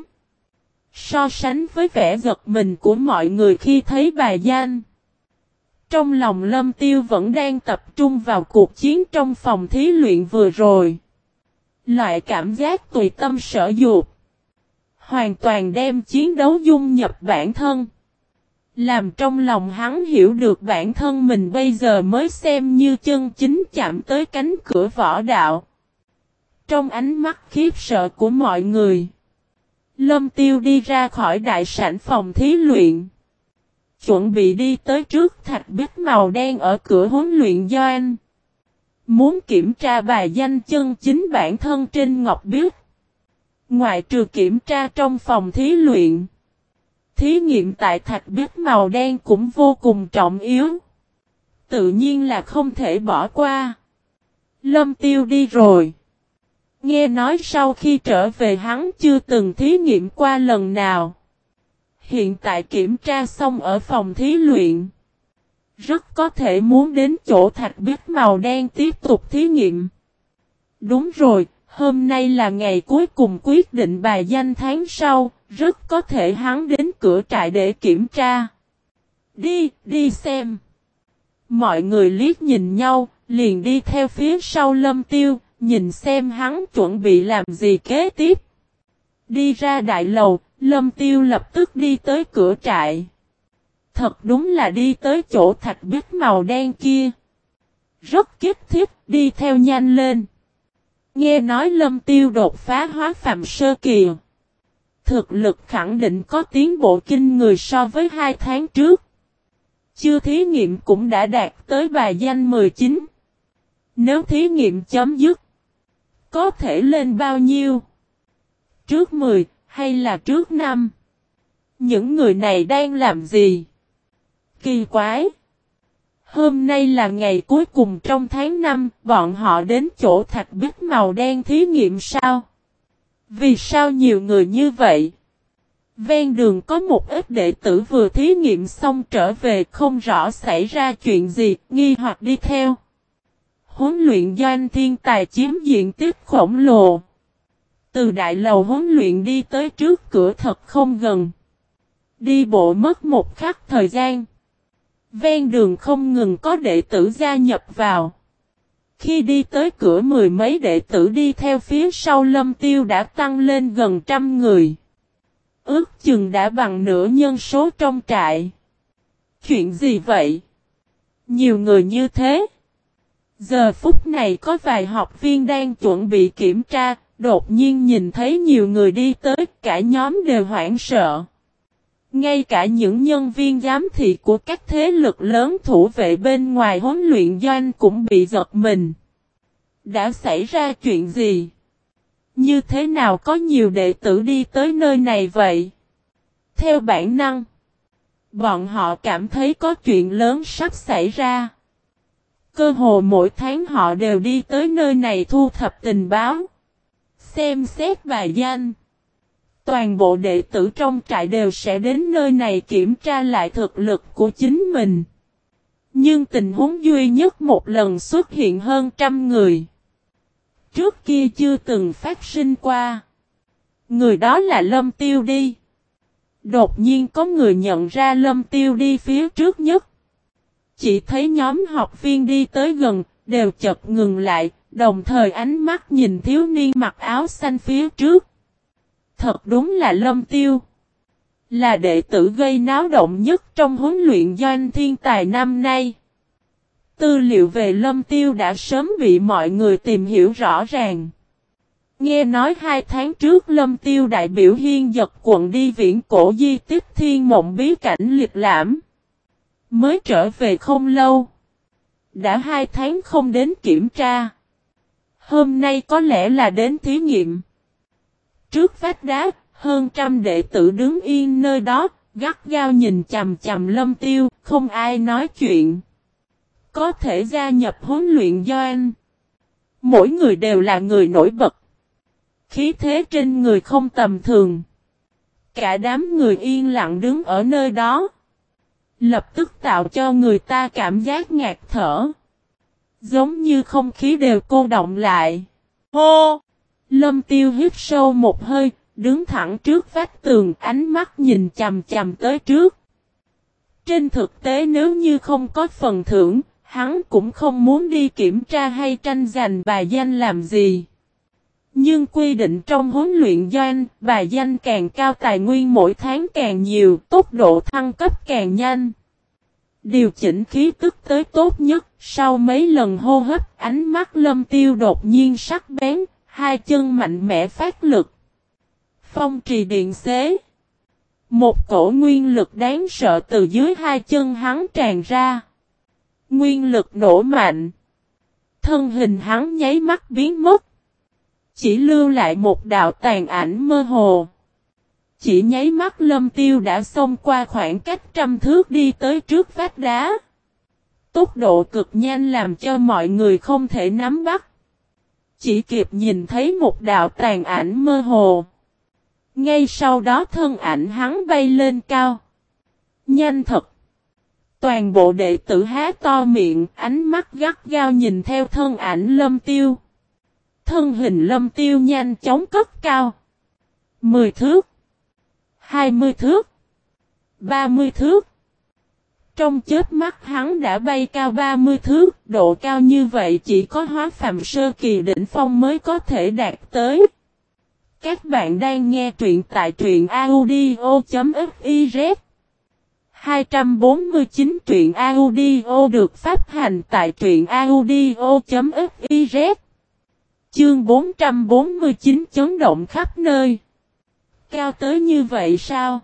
So sánh với vẻ giật mình của mọi người khi thấy bài danh. Trong lòng Lâm Tiêu vẫn đang tập trung vào cuộc chiến trong phòng thí luyện vừa rồi. Loại cảm giác tùy tâm sở dục. Hoàn toàn đem chiến đấu dung nhập bản thân. Làm trong lòng hắn hiểu được bản thân mình bây giờ mới xem như chân chính chạm tới cánh cửa võ đạo. Trong ánh mắt khiếp sợ của mọi người. Lâm tiêu đi ra khỏi đại sảnh phòng thí luyện. Chuẩn bị đi tới trước thạch bích màu đen ở cửa huấn luyện doanh. Muốn kiểm tra bài danh chân chính bản thân trên ngọc biết. Ngoại trừ kiểm tra trong phòng thí luyện. Thí nghiệm tại thạch biết màu đen cũng vô cùng trọng yếu. Tự nhiên là không thể bỏ qua. Lâm tiêu đi rồi. Nghe nói sau khi trở về hắn chưa từng thí nghiệm qua lần nào. Hiện tại kiểm tra xong ở phòng thí luyện. Rất có thể muốn đến chỗ thạch biết màu đen tiếp tục thí nghiệm. Đúng rồi, hôm nay là ngày cuối cùng quyết định bài danh tháng sau, rất có thể hắn đến cửa trại để kiểm tra. Đi, đi xem. Mọi người liếc nhìn nhau, liền đi theo phía sau lâm tiêu, nhìn xem hắn chuẩn bị làm gì kế tiếp. Đi ra đại lầu, lâm tiêu lập tức đi tới cửa trại. Thật đúng là đi tới chỗ thạch bích màu đen kia. Rất kích thiết đi theo nhanh lên. Nghe nói lâm tiêu đột phá hóa phạm sơ kỳ. Thực lực khẳng định có tiến bộ kinh người so với hai tháng trước. Chưa thí nghiệm cũng đã đạt tới bài danh 19. Nếu thí nghiệm chấm dứt, có thể lên bao nhiêu? Trước 10 hay là trước 5? Những người này đang làm gì? Kỳ quái! Hôm nay là ngày cuối cùng trong tháng 5, bọn họ đến chỗ thạch bích màu đen thí nghiệm sao? Vì sao nhiều người như vậy? Ven đường có một ít đệ tử vừa thí nghiệm xong trở về không rõ xảy ra chuyện gì, nghi hoặc đi theo. Huấn luyện doanh thiên tài chiếm diện tích khổng lồ. Từ đại lầu huấn luyện đi tới trước cửa thật không gần. Đi bộ mất một khắc thời gian. Ven đường không ngừng có đệ tử gia nhập vào. Khi đi tới cửa mười mấy đệ tử đi theo phía sau lâm tiêu đã tăng lên gần trăm người. Ước chừng đã bằng nửa nhân số trong trại. Chuyện gì vậy? Nhiều người như thế. Giờ phút này có vài học viên đang chuẩn bị kiểm tra, đột nhiên nhìn thấy nhiều người đi tới, cả nhóm đều hoảng sợ. Ngay cả những nhân viên giám thị của các thế lực lớn thủ vệ bên ngoài huấn luyện doanh cũng bị giật mình. Đã xảy ra chuyện gì? Như thế nào có nhiều đệ tử đi tới nơi này vậy? Theo bản năng, bọn họ cảm thấy có chuyện lớn sắp xảy ra. Cơ hồ mỗi tháng họ đều đi tới nơi này thu thập tình báo. Xem xét bài danh. Toàn bộ đệ tử trong trại đều sẽ đến nơi này kiểm tra lại thực lực của chính mình. Nhưng tình huống duy nhất một lần xuất hiện hơn trăm người. Trước kia chưa từng phát sinh qua. Người đó là Lâm Tiêu đi. Đột nhiên có người nhận ra Lâm Tiêu đi phía trước nhất. Chỉ thấy nhóm học viên đi tới gần, đều chật ngừng lại, đồng thời ánh mắt nhìn thiếu niên mặc áo xanh phía trước. Thật đúng là Lâm Tiêu. Là đệ tử gây náo động nhất trong huấn luyện doanh thiên tài năm nay. Tư liệu về Lâm Tiêu đã sớm bị mọi người tìm hiểu rõ ràng. Nghe nói hai tháng trước Lâm Tiêu đại biểu hiên giật quận đi viễn cổ di tích thiên mộng bí cảnh liệt lãm. Mới trở về không lâu. Đã hai tháng không đến kiểm tra. Hôm nay có lẽ là đến thí nghiệm. Trước vách đá, hơn trăm đệ tử đứng yên nơi đó, gắt gao nhìn chầm chầm lâm tiêu, không ai nói chuyện. Có thể gia nhập huấn luyện do anh. Mỗi người đều là người nổi bật. Khí thế trên người không tầm thường. Cả đám người yên lặng đứng ở nơi đó. Lập tức tạo cho người ta cảm giác ngạt thở. Giống như không khí đều cô động lại. Hô! Lâm tiêu hít sâu một hơi, đứng thẳng trước vách tường ánh mắt nhìn chằm chằm tới trước. Trên thực tế nếu như không có phần thưởng, hắn cũng không muốn đi kiểm tra hay tranh giành bài danh làm gì. Nhưng quy định trong huấn luyện doanh, bài danh càng cao tài nguyên mỗi tháng càng nhiều, tốc độ thăng cấp càng nhanh. Điều chỉnh khí tức tới tốt nhất, sau mấy lần hô hấp, ánh mắt lâm tiêu đột nhiên sắc bén, hai chân mạnh mẽ phát lực. Phong trì điện xế. Một cổ nguyên lực đáng sợ từ dưới hai chân hắn tràn ra. Nguyên lực nổ mạnh. Thân hình hắn nháy mắt biến mất. Chỉ lưu lại một đạo tàn ảnh mơ hồ. Chỉ nháy mắt lâm tiêu đã xông qua khoảng cách trăm thước đi tới trước vách đá. Tốc độ cực nhanh làm cho mọi người không thể nắm bắt. Chỉ kịp nhìn thấy một đạo tàn ảnh mơ hồ. Ngay sau đó thân ảnh hắn bay lên cao. Nhanh thật. Toàn bộ đệ tử há to miệng, ánh mắt gắt gao nhìn theo thân ảnh lâm tiêu. Thân hình lâm tiêu nhanh chóng cất cao. Mười thước. Hai mươi thước. Ba mươi thước. Trong chết mắt hắn đã bay cao 30 thước, độ cao như vậy chỉ có hóa phàm sơ kỳ đỉnh phong mới có thể đạt tới. Các bạn đang nghe truyện tại truyện audio.fiz 249 truyện audio được phát hành tại truyện audio.fiz Chương 449 chấn động khắp nơi. Cao tới như vậy sao?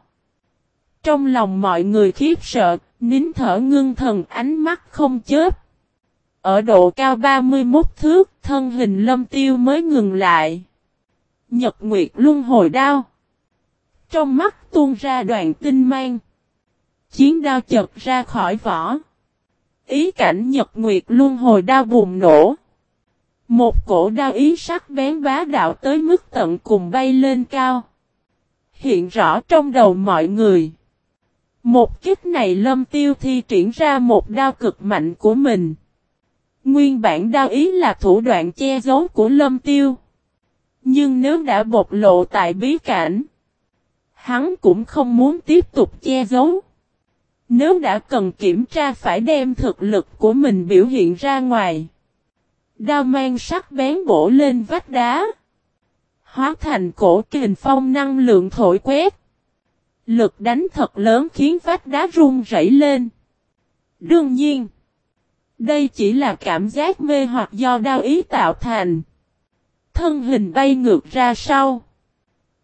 Trong lòng mọi người khiếp sợ, nín thở ngưng thần ánh mắt không chớp. Ở độ cao 31 thước, thân hình lâm tiêu mới ngừng lại. Nhật Nguyệt luân hồi đao. Trong mắt tuôn ra đoàn tinh mang. Chiến đao chật ra khỏi vỏ. Ý cảnh Nhật Nguyệt luân hồi đao bùng nổ. Một cổ đao ý sắc bén bá đạo tới mức tận cùng bay lên cao. Hiện rõ trong đầu mọi người. Một kích này lâm tiêu thi triển ra một đao cực mạnh của mình. Nguyên bản đao ý là thủ đoạn che giấu của lâm tiêu. Nhưng nếu đã bộc lộ tại bí cảnh, hắn cũng không muốn tiếp tục che giấu. Nếu đã cần kiểm tra phải đem thực lực của mình biểu hiện ra ngoài. Đao mang sắc bén bổ lên vách đá. Hóa thành cổ kình phong năng lượng thổi quét. Lực đánh thật lớn khiến vách đá rung rẩy lên. Đương nhiên, đây chỉ là cảm giác mê hoặc do đau ý tạo thành. Thân hình bay ngược ra sau.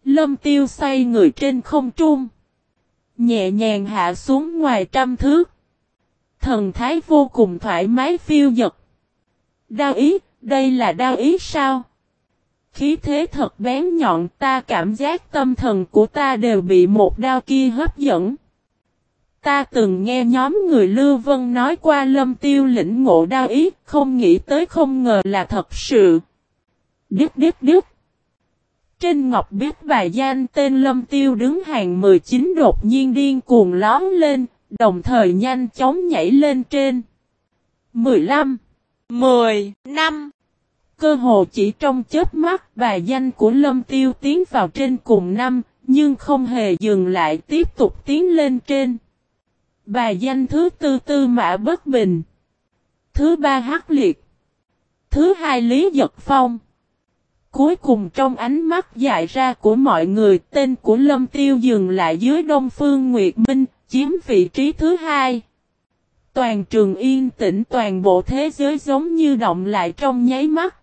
Lâm tiêu xoay người trên không trung. Nhẹ nhàng hạ xuống ngoài trăm thước. Thần thái vô cùng thoải mái phiêu dật. đau ý, đây là đau ý sao? Khí thế thật bén nhọn ta cảm giác tâm thần của ta đều bị một đao kia hấp dẫn. Ta từng nghe nhóm người Lưu Vân nói qua lâm tiêu lĩnh ngộ đao ý, không nghĩ tới không ngờ là thật sự. Điếp điếp điếp. Trên ngọc biết bài danh tên lâm tiêu đứng hàng 19 đột nhiên điên cuồng lón lên, đồng thời nhanh chóng nhảy lên trên. 15 10 5 Cơ hồ chỉ trong chớp mắt bài danh của Lâm Tiêu tiến vào trên cùng năm, nhưng không hề dừng lại tiếp tục tiến lên trên. Bài danh thứ tư tư mã bất bình. Thứ ba hắc liệt. Thứ hai lý giật phong. Cuối cùng trong ánh mắt dại ra của mọi người tên của Lâm Tiêu dừng lại dưới Đông Phương Nguyệt Minh, chiếm vị trí thứ hai. Toàn trường yên tĩnh toàn bộ thế giới giống như động lại trong nháy mắt.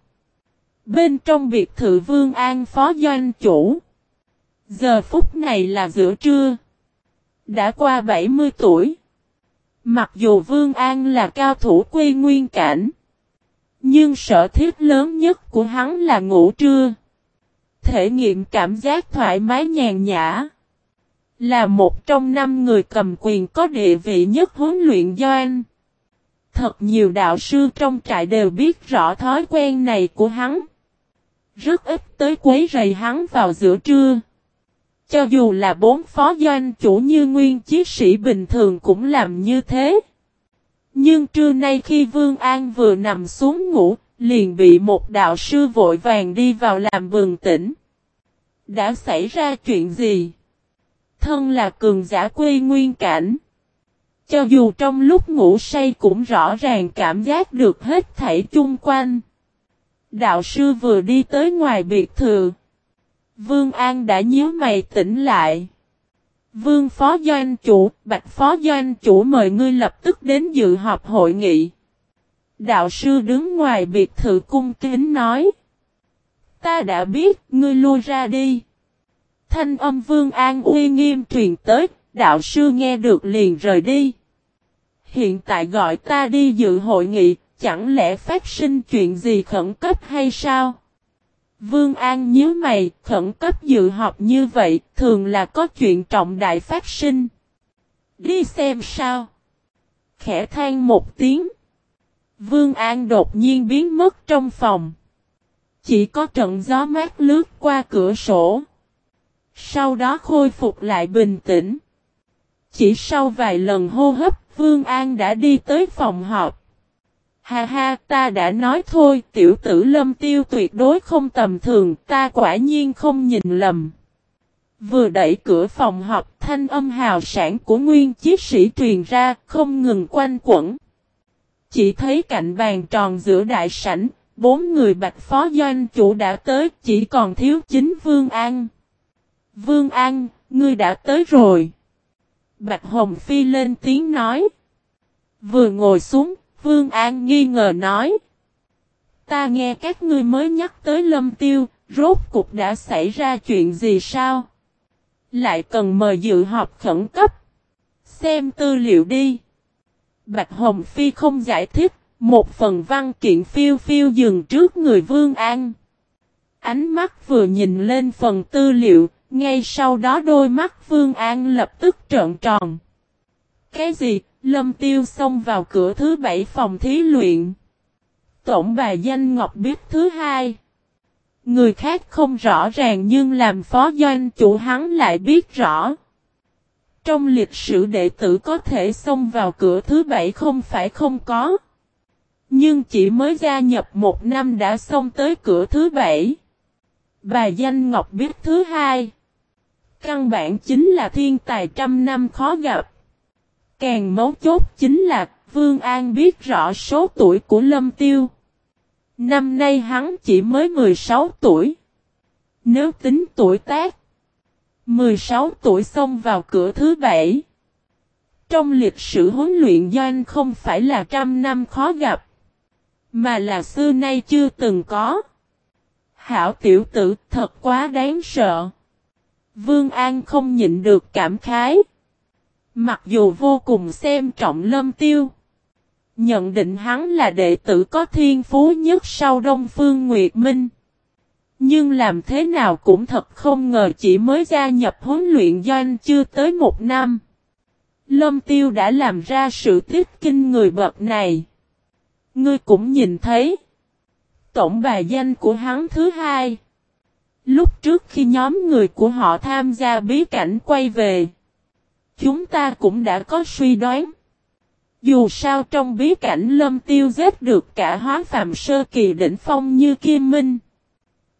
Bên trong biệt thự Vương An phó doanh chủ. Giờ phút này là giữa trưa. Đã qua 70 tuổi. Mặc dù Vương An là cao thủ quy nguyên cảnh. Nhưng sở thiết lớn nhất của hắn là ngủ trưa. Thể nghiệm cảm giác thoải mái nhàn nhã. Là một trong năm người cầm quyền có địa vị nhất huấn luyện doanh. Thật nhiều đạo sư trong trại đều biết rõ thói quen này của hắn. Rất ít tới quấy rầy hắn vào giữa trưa. Cho dù là bốn phó doanh chủ như nguyên chiến sĩ bình thường cũng làm như thế. Nhưng trưa nay khi Vương An vừa nằm xuống ngủ, liền bị một đạo sư vội vàng đi vào làm bừng tỉnh. Đã xảy ra chuyện gì? Thân là cường giả quê nguyên cảnh. Cho dù trong lúc ngủ say cũng rõ ràng cảm giác được hết thảy chung quanh. Đạo sư vừa đi tới ngoài biệt thự. Vương An đã nhíu mày tỉnh lại. Vương Phó Doanh Chủ, Bạch Phó Doanh Chủ mời ngươi lập tức đến dự họp hội nghị. Đạo sư đứng ngoài biệt thự cung kính nói. Ta đã biết, ngươi lui ra đi. Thanh âm Vương An uy nghiêm truyền tới, đạo sư nghe được liền rời đi. Hiện tại gọi ta đi dự hội nghị, chẳng lẽ phát sinh chuyện gì khẩn cấp hay sao? Vương An nhớ mày, khẩn cấp dự họp như vậy, thường là có chuyện trọng đại phát sinh. Đi xem sao. Khẽ than một tiếng. Vương An đột nhiên biến mất trong phòng. Chỉ có trận gió mát lướt qua cửa sổ. Sau đó khôi phục lại bình tĩnh. Chỉ sau vài lần hô hấp, Vương An đã đi tới phòng họp. Ha ha, ta đã nói thôi, tiểu tử lâm tiêu tuyệt đối không tầm thường, ta quả nhiên không nhìn lầm. Vừa đẩy cửa phòng họp, thanh âm hào sản của nguyên chiếc sĩ truyền ra, không ngừng quanh quẩn. Chỉ thấy cạnh bàn tròn giữa đại sảnh, bốn người bạch phó doanh chủ đã tới, chỉ còn thiếu chính Vương An. Vương An, ngươi đã tới rồi. Bạch Hồng Phi lên tiếng nói. Vừa ngồi xuống, Vương An nghi ngờ nói. Ta nghe các ngươi mới nhắc tới lâm tiêu, rốt cục đã xảy ra chuyện gì sao? Lại cần mời dự họp khẩn cấp. Xem tư liệu đi. Bạch Hồng Phi không giải thích, một phần văn kiện phiêu phiêu dừng trước người Vương An. Ánh mắt vừa nhìn lên phần tư liệu, ngay sau đó đôi mắt Vương An lập tức trợn tròn. Cái gì? Lâm Tiêu xông vào cửa thứ bảy phòng thí luyện. Tổng bà danh Ngọc biết thứ hai. Người khác không rõ ràng nhưng làm phó doanh chủ hắn lại biết rõ. Trong lịch sử đệ tử có thể xông vào cửa thứ bảy không phải không có. Nhưng chỉ mới gia nhập một năm đã xông tới cửa thứ bảy. Bà danh Ngọc biết thứ hai. Căn bản chính là thiên tài trăm năm khó gặp. Càng mấu chốt chính là Vương An biết rõ số tuổi của Lâm Tiêu. Năm nay hắn chỉ mới 16 tuổi. Nếu tính tuổi tác, 16 tuổi xông vào cửa thứ bảy. Trong lịch sử huấn luyện doanh không phải là trăm năm khó gặp, mà là xưa nay chưa từng có. Hảo tiểu tử thật quá đáng sợ. Vương An không nhịn được cảm khái. Mặc dù vô cùng xem trọng lâm tiêu. Nhận định hắn là đệ tử có thiên phú nhất sau Đông Phương Nguyệt Minh. Nhưng làm thế nào cũng thật không ngờ chỉ mới gia nhập huấn luyện doanh chưa tới một năm. Lâm Tiêu đã làm ra sự tiết kinh người bậc này. Ngươi cũng nhìn thấy. Tổng bài danh của hắn thứ hai. Lúc trước khi nhóm người của họ tham gia bí cảnh quay về. Chúng ta cũng đã có suy đoán. Dù sao trong bí cảnh lâm tiêu giết được cả hóa phạm sơ kỳ đỉnh phong như Kim Minh.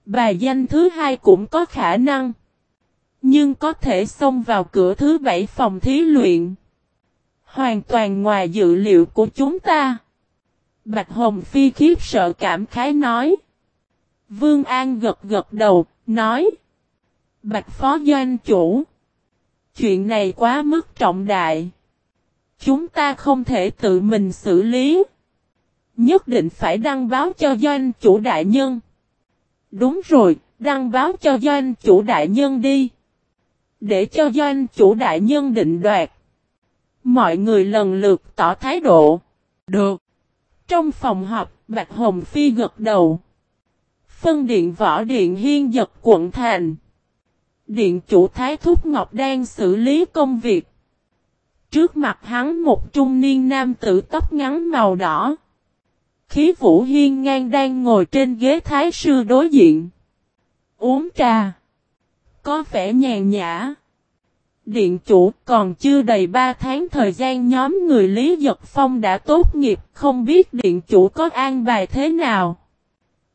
Bài danh thứ hai cũng có khả năng. Nhưng có thể xông vào cửa thứ bảy phòng thí luyện. Hoàn toàn ngoài dự liệu của chúng ta. Bạch Hồng Phi khiếp sợ cảm khái nói. Vương An gật gật đầu, nói. Bạch Phó Doanh Chủ. Chuyện này quá mức trọng đại. Chúng ta không thể tự mình xử lý. Nhất định phải đăng báo cho Doanh Chủ Đại Nhân. Đúng rồi, đăng báo cho Doanh Chủ Đại Nhân đi. Để cho Doanh Chủ Đại Nhân định đoạt. Mọi người lần lượt tỏ thái độ. Được. Trong phòng họp, Bạch Hồng Phi gật đầu. Phân điện võ điện hiên giật quận thành. Điện chủ Thái Thúc Ngọc đang xử lý công việc. Trước mặt hắn một trung niên nam tử tóc ngắn màu đỏ. Khí vũ hiên ngang đang ngồi trên ghế thái sư đối diện. Uống trà. Có vẻ nhàn nhã. Điện chủ còn chưa đầy 3 tháng thời gian nhóm người Lý Giật Phong đã tốt nghiệp không biết điện chủ có an bài thế nào.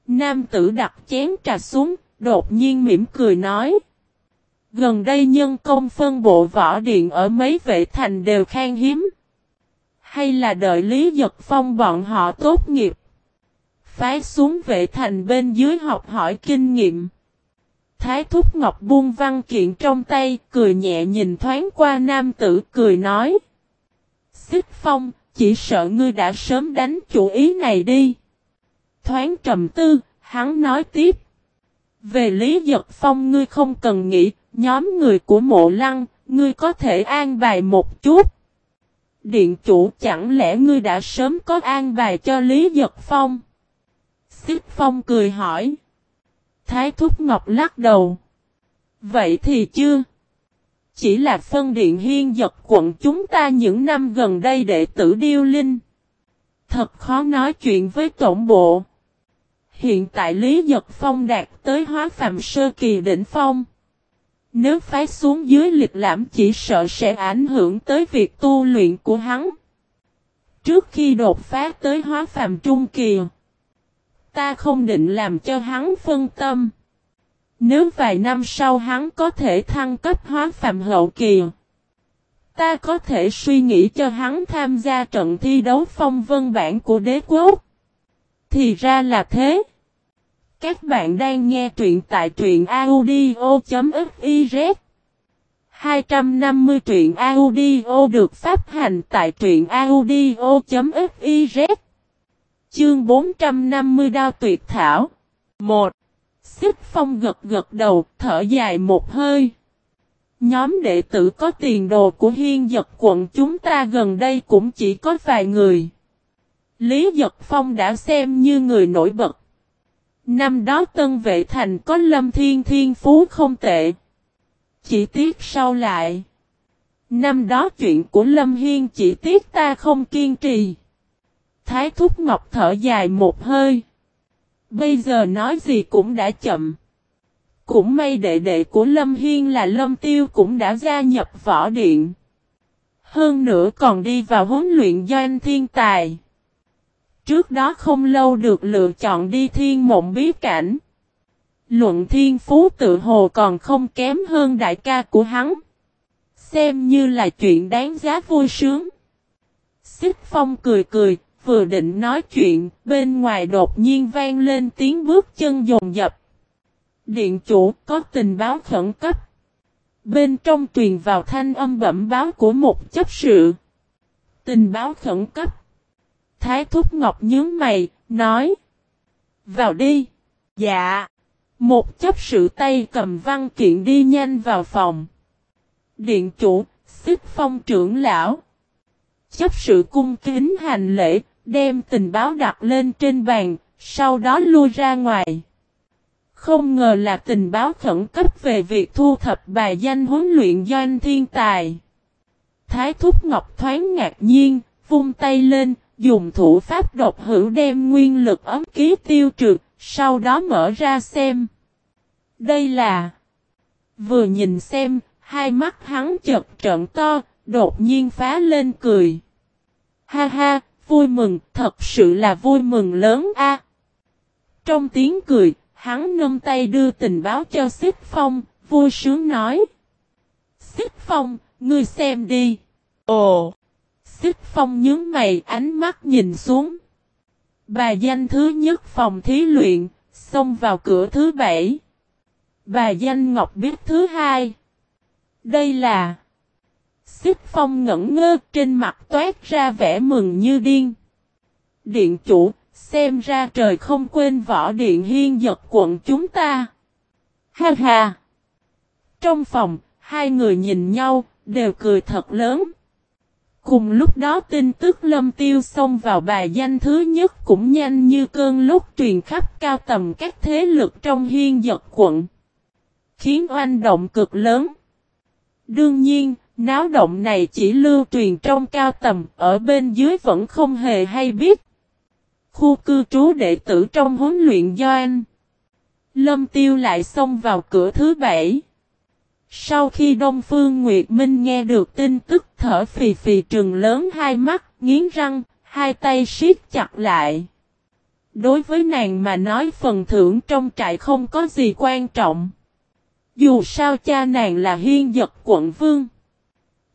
Nam tử đặt chén trà xuống, đột nhiên mỉm cười nói. Gần đây nhân công phân bộ võ điện ở mấy vệ thành đều khan hiếm. Hay là đợi Lý Giật Phong bọn họ tốt nghiệp. Phái xuống vệ thành bên dưới học hỏi kinh nghiệm. Thái Thúc Ngọc buông văn kiện trong tay, cười nhẹ nhìn thoáng qua nam tử cười nói. Xích Phong, chỉ sợ ngươi đã sớm đánh chủ ý này đi. Thoáng trầm tư, hắn nói tiếp. Về Lý Giật Phong ngươi không cần nghĩ, nhóm người của mộ lăng, ngươi có thể an bài một chút. Điện chủ chẳng lẽ ngươi đã sớm có an bài cho Lý Giật Phong? Xích Phong cười hỏi. Thái Thúc Ngọc lắc đầu. Vậy thì chưa. Chỉ là phân điện hiên giật quận chúng ta những năm gần đây đệ tử điêu linh. Thật khó nói chuyện với tổng bộ. Hiện tại Lý Giật Phong đạt tới hóa phạm sơ kỳ đỉnh phong. Nếu phái xuống dưới lịch lãm chỉ sợ sẽ ảnh hưởng tới việc tu luyện của hắn. Trước khi đột phá tới hóa phàm trung kỳ. Ta không định làm cho hắn phân tâm. Nếu vài năm sau hắn có thể thăng cấp hóa phàm hậu kỳ. Ta có thể suy nghĩ cho hắn tham gia trận thi đấu phong vân bản của đế quốc. Thì ra là thế. Các bạn đang nghe truyện tại truyện audio.fiz 250 truyện audio được phát hành tại truyện audio.fiz Chương 450 đao tuyệt thảo 1. Xích phong gật gật đầu, thở dài một hơi. Nhóm đệ tử có tiền đồ của hiên giật quận chúng ta gần đây cũng chỉ có vài người. Lý Giật Phong đã xem như người nổi bật. Năm đó Tân Vệ Thành có Lâm Thiên Thiên Phú không tệ. Chỉ tiếc sau lại. Năm đó chuyện của Lâm Hiên chỉ tiếc ta không kiên trì. Thái Thúc Ngọc thở dài một hơi. Bây giờ nói gì cũng đã chậm. Cũng may đệ đệ của Lâm Hiên là Lâm Tiêu cũng đã gia nhập võ điện. Hơn nữa còn đi vào huấn luyện doanh thiên tài. Trước đó không lâu được lựa chọn đi thiên mộng bí cảnh. Luận thiên phú tự hồ còn không kém hơn đại ca của hắn. Xem như là chuyện đáng giá vui sướng. Xích phong cười cười, vừa định nói chuyện, bên ngoài đột nhiên vang lên tiếng bước chân dồn dập. Điện chủ có tình báo khẩn cấp. Bên trong truyền vào thanh âm bẩm báo của một chấp sự. Tình báo khẩn cấp. Thái Thúc Ngọc nhướng mày, nói. Vào đi. Dạ. Một chấp sự tay cầm văn kiện đi nhanh vào phòng. Điện chủ, xích phong trưởng lão. Chấp sự cung kính hành lễ, đem tình báo đặt lên trên bàn, sau đó lui ra ngoài. Không ngờ là tình báo khẩn cấp về việc thu thập bài danh huấn luyện doanh thiên tài. Thái Thúc Ngọc thoáng ngạc nhiên, vung tay lên, dùng thủ pháp độc hữu đem nguyên lực ấm ký tiêu trừ, sau đó mở ra xem. Đây là... Vừa nhìn xem, hai mắt hắn chật trợn to, đột nhiên phá lên cười. Ha ha, vui mừng, thật sự là vui mừng lớn a. Trong tiếng cười, hắn nâng tay đưa tình báo cho Xích Phong, vui sướng nói. Xích Phong, ngươi xem đi. Ồ! Xích Phong nhướng mày ánh mắt nhìn xuống. Bà danh thứ nhất phòng thí luyện, xông vào cửa thứ bảy. Bà danh Ngọc biết thứ hai. Đây là... Xích Phong ngẩn ngơ trên mặt toát ra vẻ mừng như điên. Điện chủ, xem ra trời không quên võ điện hiên giật quận chúng ta. Ha ha! Trong phòng, hai người nhìn nhau, đều cười thật lớn. Cùng lúc đó tin tức lâm tiêu xông vào bài danh thứ nhất cũng nhanh như cơn lúc truyền khắp cao tầm các thế lực trong hiên giật quận. Khiến oanh động cực lớn. Đương nhiên, náo động này chỉ lưu truyền trong cao tầm, ở bên dưới vẫn không hề hay biết. Khu cư trú đệ tử trong huấn luyện do anh. Lâm tiêu lại xông vào cửa thứ bảy. Sau khi Đông Phương Nguyệt Minh nghe được tin tức thở phì phì trừng lớn hai mắt, nghiến răng, hai tay siết chặt lại. Đối với nàng mà nói phần thưởng trong trại không có gì quan trọng. Dù sao cha nàng là hiên giật quận vương.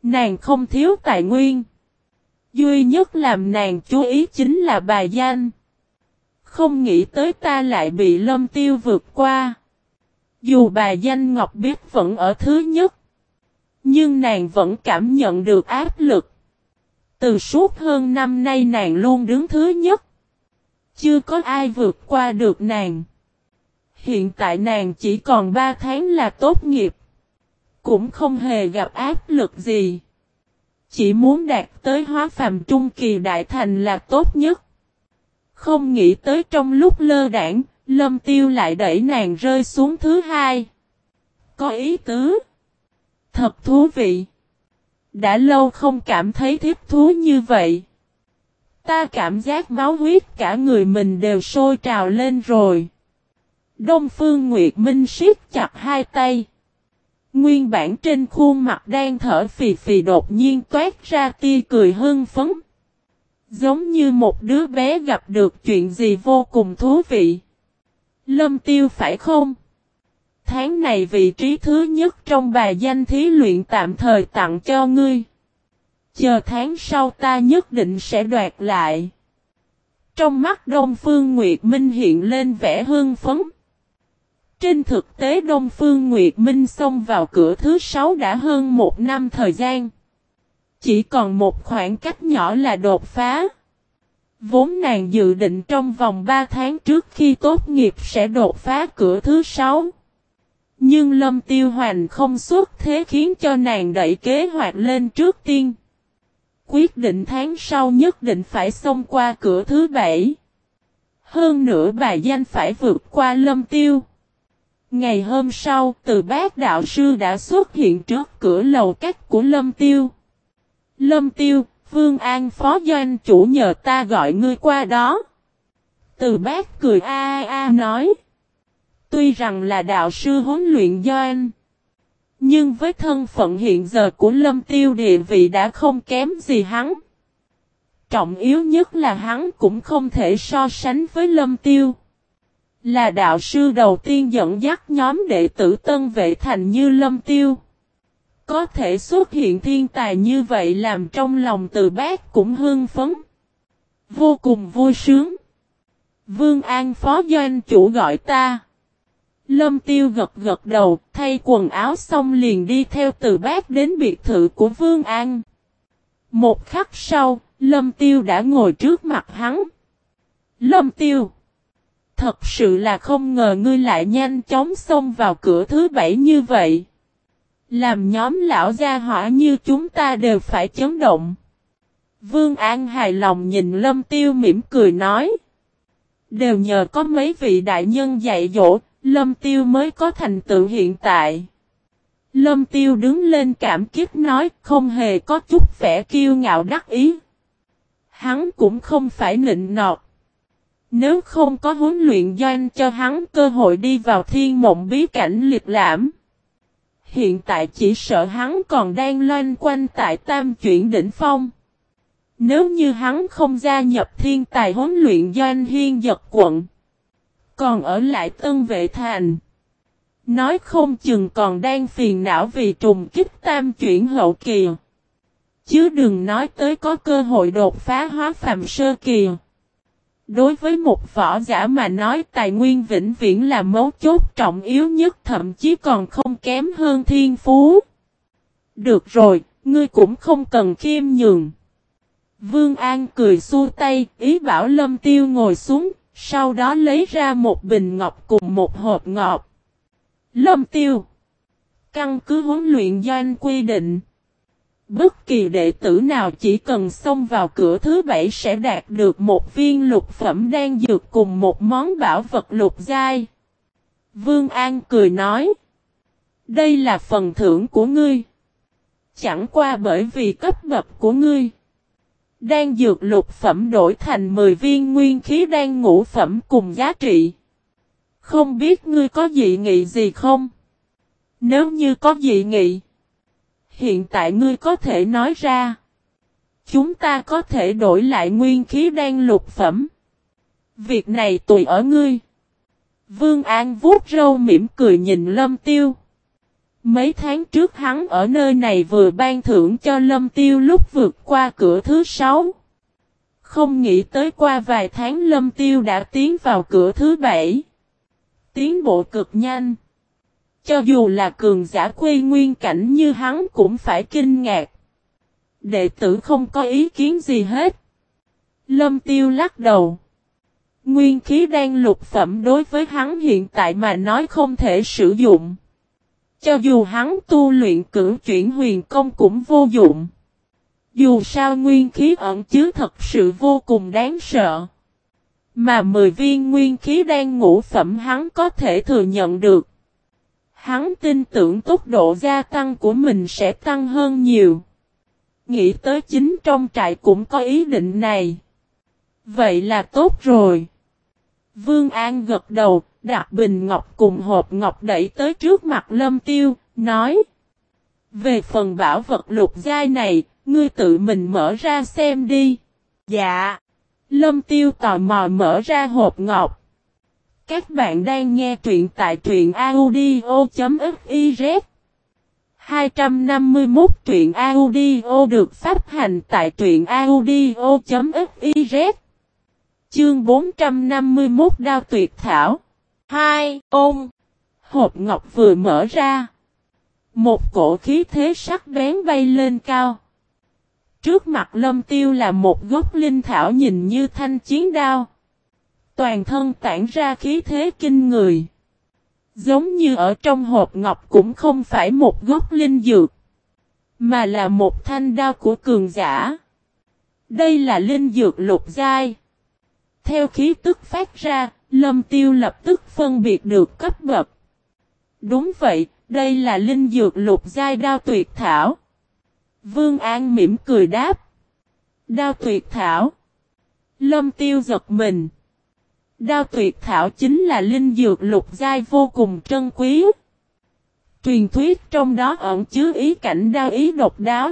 Nàng không thiếu tài nguyên. Duy nhất làm nàng chú ý chính là bài danh. Không nghĩ tới ta lại bị lâm tiêu vượt qua. Dù bà danh Ngọc biết vẫn ở thứ nhất. Nhưng nàng vẫn cảm nhận được áp lực. Từ suốt hơn năm nay nàng luôn đứng thứ nhất. Chưa có ai vượt qua được nàng. Hiện tại nàng chỉ còn 3 tháng là tốt nghiệp. Cũng không hề gặp áp lực gì. Chỉ muốn đạt tới hóa phàm trung kỳ đại thành là tốt nhất. Không nghĩ tới trong lúc lơ đảng, Lâm tiêu lại đẩy nàng rơi xuống thứ hai. Có ý tứ. Thật thú vị. Đã lâu không cảm thấy thiếp thú như vậy. Ta cảm giác máu huyết cả người mình đều sôi trào lên rồi. Đông Phương Nguyệt Minh siết chặt hai tay. Nguyên bản trên khuôn mặt đang thở phì phì đột nhiên toát ra tia cười hưng phấn. Giống như một đứa bé gặp được chuyện gì vô cùng thú vị. Lâm tiêu phải không? Tháng này vị trí thứ nhất trong bài danh thí luyện tạm thời tặng cho ngươi. Chờ tháng sau ta nhất định sẽ đoạt lại. Trong mắt Đông Phương Nguyệt Minh hiện lên vẻ hương phấn. Trên thực tế Đông Phương Nguyệt Minh xông vào cửa thứ sáu đã hơn một năm thời gian. Chỉ còn một khoảng cách nhỏ là đột phá. Vốn nàng dự định trong vòng 3 tháng trước khi tốt nghiệp sẽ đột phá cửa thứ 6. Nhưng Lâm Tiêu Hoành không xuất thế khiến cho nàng đẩy kế hoạch lên trước tiên. Quyết định tháng sau nhất định phải xông qua cửa thứ 7. Hơn nữa bà danh phải vượt qua Lâm Tiêu. Ngày hôm sau, từ bác đạo sư đã xuất hiện trước cửa lầu cách của Lâm Tiêu. Lâm Tiêu, Vương An phó doanh chủ nhờ ta gọi ngươi qua đó. Từ bác cười a a nói. Tuy rằng là đạo sư huấn luyện doanh. Nhưng với thân phận hiện giờ của lâm tiêu địa vị đã không kém gì hắn. Trọng yếu nhất là hắn cũng không thể so sánh với lâm tiêu. Là đạo sư đầu tiên dẫn dắt nhóm đệ tử tân vệ thành như lâm tiêu. Có thể xuất hiện thiên tài như vậy làm trong lòng từ bác cũng hưng phấn. Vô cùng vui sướng. Vương An phó doanh chủ gọi ta. Lâm tiêu gật gật đầu, thay quần áo xong liền đi theo từ bác đến biệt thự của Vương An. Một khắc sau, Lâm tiêu đã ngồi trước mặt hắn. Lâm tiêu. Thật sự là không ngờ ngươi lại nhanh chóng xông vào cửa thứ bảy như vậy. Làm nhóm lão gia hỏa như chúng ta đều phải chấn động. Vương An hài lòng nhìn Lâm Tiêu mỉm cười nói. Đều nhờ có mấy vị đại nhân dạy dỗ, Lâm Tiêu mới có thành tựu hiện tại. Lâm Tiêu đứng lên cảm kích nói không hề có chút vẻ kiêu ngạo đắc ý. Hắn cũng không phải nịnh nọt. Nếu không có huấn luyện doanh cho hắn cơ hội đi vào thiên mộng bí cảnh liệt lãm. Hiện tại chỉ sợ hắn còn đang loanh quanh tại tam chuyển đỉnh phong. Nếu như hắn không gia nhập thiên tài huấn luyện doanh hiên giật quận. Còn ở lại tân vệ thành. Nói không chừng còn đang phiền não vì trùng kích tam chuyển hậu kỳ. Chứ đừng nói tới có cơ hội đột phá hóa phàm sơ kỳ. Đối với một võ giả mà nói tài nguyên vĩnh viễn là mấu chốt trọng yếu nhất thậm chí còn không kém hơn thiên phú. Được rồi, ngươi cũng không cần khiêm nhường. Vương An cười xua tay, ý bảo Lâm Tiêu ngồi xuống, sau đó lấy ra một bình ngọc cùng một hộp ngọc. Lâm Tiêu Căn cứ huấn luyện doanh quy định Bất kỳ đệ tử nào chỉ cần xông vào cửa thứ bảy sẽ đạt được một viên lục phẩm đang dược cùng một món bảo vật lục giai. Vương An cười nói. Đây là phần thưởng của ngươi. Chẳng qua bởi vì cấp bậc của ngươi. đang dược lục phẩm đổi thành 10 viên nguyên khí đang ngũ phẩm cùng giá trị. Không biết ngươi có dị nghị gì không? Nếu như có dị nghị. Hiện tại ngươi có thể nói ra. Chúng ta có thể đổi lại nguyên khí đen lục phẩm. Việc này tùy ở ngươi. Vương An vuốt râu mỉm cười nhìn Lâm Tiêu. Mấy tháng trước hắn ở nơi này vừa ban thưởng cho Lâm Tiêu lúc vượt qua cửa thứ sáu. Không nghĩ tới qua vài tháng Lâm Tiêu đã tiến vào cửa thứ bảy. Tiến bộ cực nhanh. Cho dù là cường giả quê nguyên cảnh như hắn cũng phải kinh ngạc. Đệ tử không có ý kiến gì hết. Lâm tiêu lắc đầu. Nguyên khí đang lục phẩm đối với hắn hiện tại mà nói không thể sử dụng. Cho dù hắn tu luyện cử chuyển huyền công cũng vô dụng. Dù sao nguyên khí ẩn chứa thật sự vô cùng đáng sợ. Mà 10 viên nguyên khí đang ngũ phẩm hắn có thể thừa nhận được. Hắn tin tưởng tốc độ gia tăng của mình sẽ tăng hơn nhiều. Nghĩ tới chính trong trại cũng có ý định này. Vậy là tốt rồi. Vương An gật đầu, đặt bình ngọc cùng hộp ngọc đẩy tới trước mặt lâm tiêu, nói. Về phần bảo vật lục giai này, ngươi tự mình mở ra xem đi. Dạ. Lâm tiêu tò mò mở ra hộp ngọc. Các bạn đang nghe truyện tại truyện audio.fiz 251 truyện audio được phát hành tại truyện audio.fiz Chương 451 Đao Tuyệt Thảo. 2. Ôm Hộp ngọc vừa mở ra. Một cổ khí thế sắc bén bay lên cao. Trước mặt lâm tiêu là một gốc linh thảo nhìn như thanh chiến đao toàn thân tản ra khí thế kinh người. Giống như ở trong hộp ngọc cũng không phải một gốc linh dược, mà là một thanh đao của cường giả. Đây là linh dược lục giai. Theo khí tức phát ra, Lâm Tiêu lập tức phân biệt được cấp bậc. Đúng vậy, đây là linh dược lục giai đao tuyệt thảo. Vương An mỉm cười đáp. Đao tuyệt thảo. Lâm Tiêu giật mình. Đao tuyệt thảo chính là linh dược lục giai vô cùng trân quý. Truyền thuyết trong đó ẩn chứa ý cảnh đao ý độc đáo.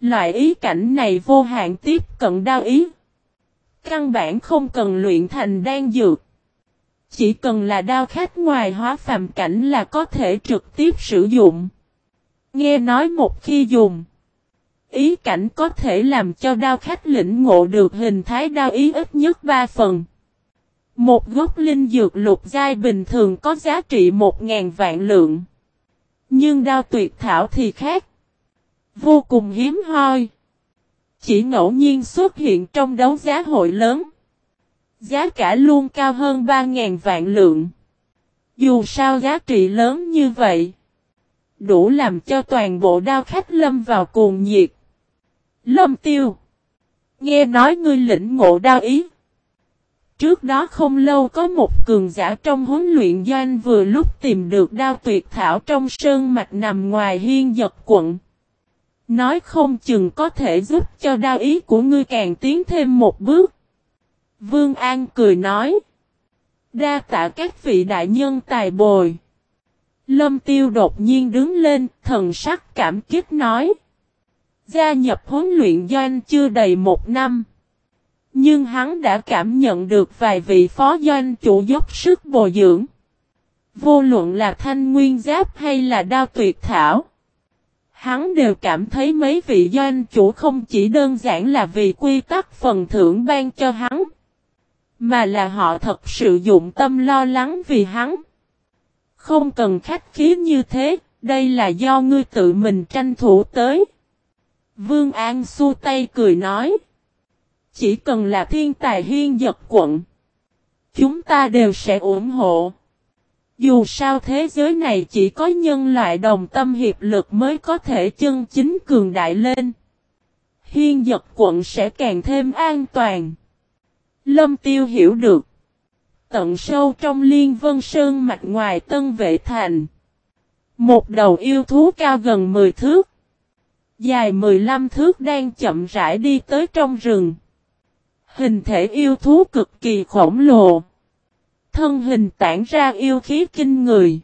Loại ý cảnh này vô hạn tiếp cận đao ý. Căn bản không cần luyện thành đan dược. Chỉ cần là đao khách ngoài hóa phàm cảnh là có thể trực tiếp sử dụng. Nghe nói một khi dùng. Ý cảnh có thể làm cho đao khách lĩnh ngộ được hình thái đao ý ít nhất 3 phần. Một gốc linh dược lục giai bình thường có giá trị một ngàn vạn lượng. Nhưng đao tuyệt thảo thì khác. Vô cùng hiếm hoi. Chỉ ngẫu nhiên xuất hiện trong đấu giá hội lớn. Giá cả luôn cao hơn 3.000 vạn lượng. Dù sao giá trị lớn như vậy. Đủ làm cho toàn bộ đao khách lâm vào cuồng nhiệt. Lâm tiêu. Nghe nói ngươi lĩnh ngộ đao ý. Trước đó không lâu có một cường giả trong huấn luyện doanh vừa lúc tìm được đao tuyệt thảo trong sơn mạch nằm ngoài hiên giật quận. Nói không chừng có thể giúp cho đao ý của ngươi càng tiến thêm một bước. Vương An cười nói. Đa tạ các vị đại nhân tài bồi. Lâm tiêu đột nhiên đứng lên, thần sắc cảm kích nói. Gia nhập huấn luyện doanh chưa đầy một năm. Nhưng hắn đã cảm nhận được vài vị phó doanh chủ dốc sức bồi dưỡng. Vô luận là thanh nguyên giáp hay là đao tuyệt thảo. Hắn đều cảm thấy mấy vị doanh chủ không chỉ đơn giản là vì quy tắc phần thưởng ban cho hắn. Mà là họ thật sự dụng tâm lo lắng vì hắn. Không cần khách khí như thế, đây là do ngươi tự mình tranh thủ tới. Vương An xu tay cười nói. Chỉ cần là thiên tài hiên giật quận. Chúng ta đều sẽ ủng hộ. Dù sao thế giới này chỉ có nhân loại đồng tâm hiệp lực mới có thể chân chính cường đại lên. Hiên giật quận sẽ càng thêm an toàn. Lâm tiêu hiểu được. Tận sâu trong liên vân sơn mạch ngoài tân vệ thành. Một đầu yêu thú cao gần 10 thước. Dài 15 thước đang chậm rãi đi tới trong rừng. Hình thể yêu thú cực kỳ khổng lồ. Thân hình tản ra yêu khí kinh người.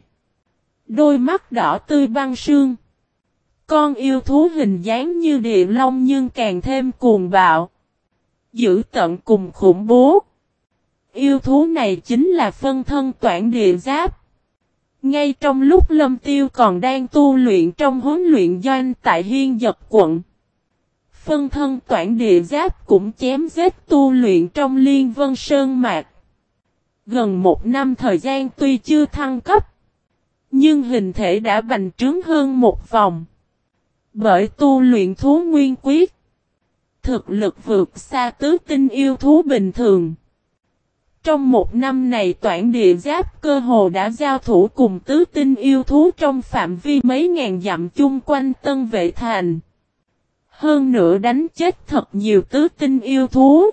Đôi mắt đỏ tươi băng sương. Con yêu thú hình dáng như địa long nhưng càng thêm cuồng bạo. Giữ tận cùng khủng bố. Yêu thú này chính là phân thân toản địa giáp. Ngay trong lúc Lâm Tiêu còn đang tu luyện trong huấn luyện doanh tại Hiên Dật quận. Phân thân toản địa giáp cũng chém giết tu luyện trong Liên Vân Sơn Mạc. Gần một năm thời gian tuy chưa thăng cấp. Nhưng hình thể đã bành trướng hơn một vòng. Bởi tu luyện thú nguyên quyết. Thực lực vượt xa tứ tinh yêu thú bình thường. Trong một năm này toản địa giáp cơ hồ đã giao thủ cùng tứ tinh yêu thú trong phạm vi mấy ngàn dặm chung quanh tân vệ thành. Hơn nữa đánh chết thật nhiều tứ tinh yêu thú.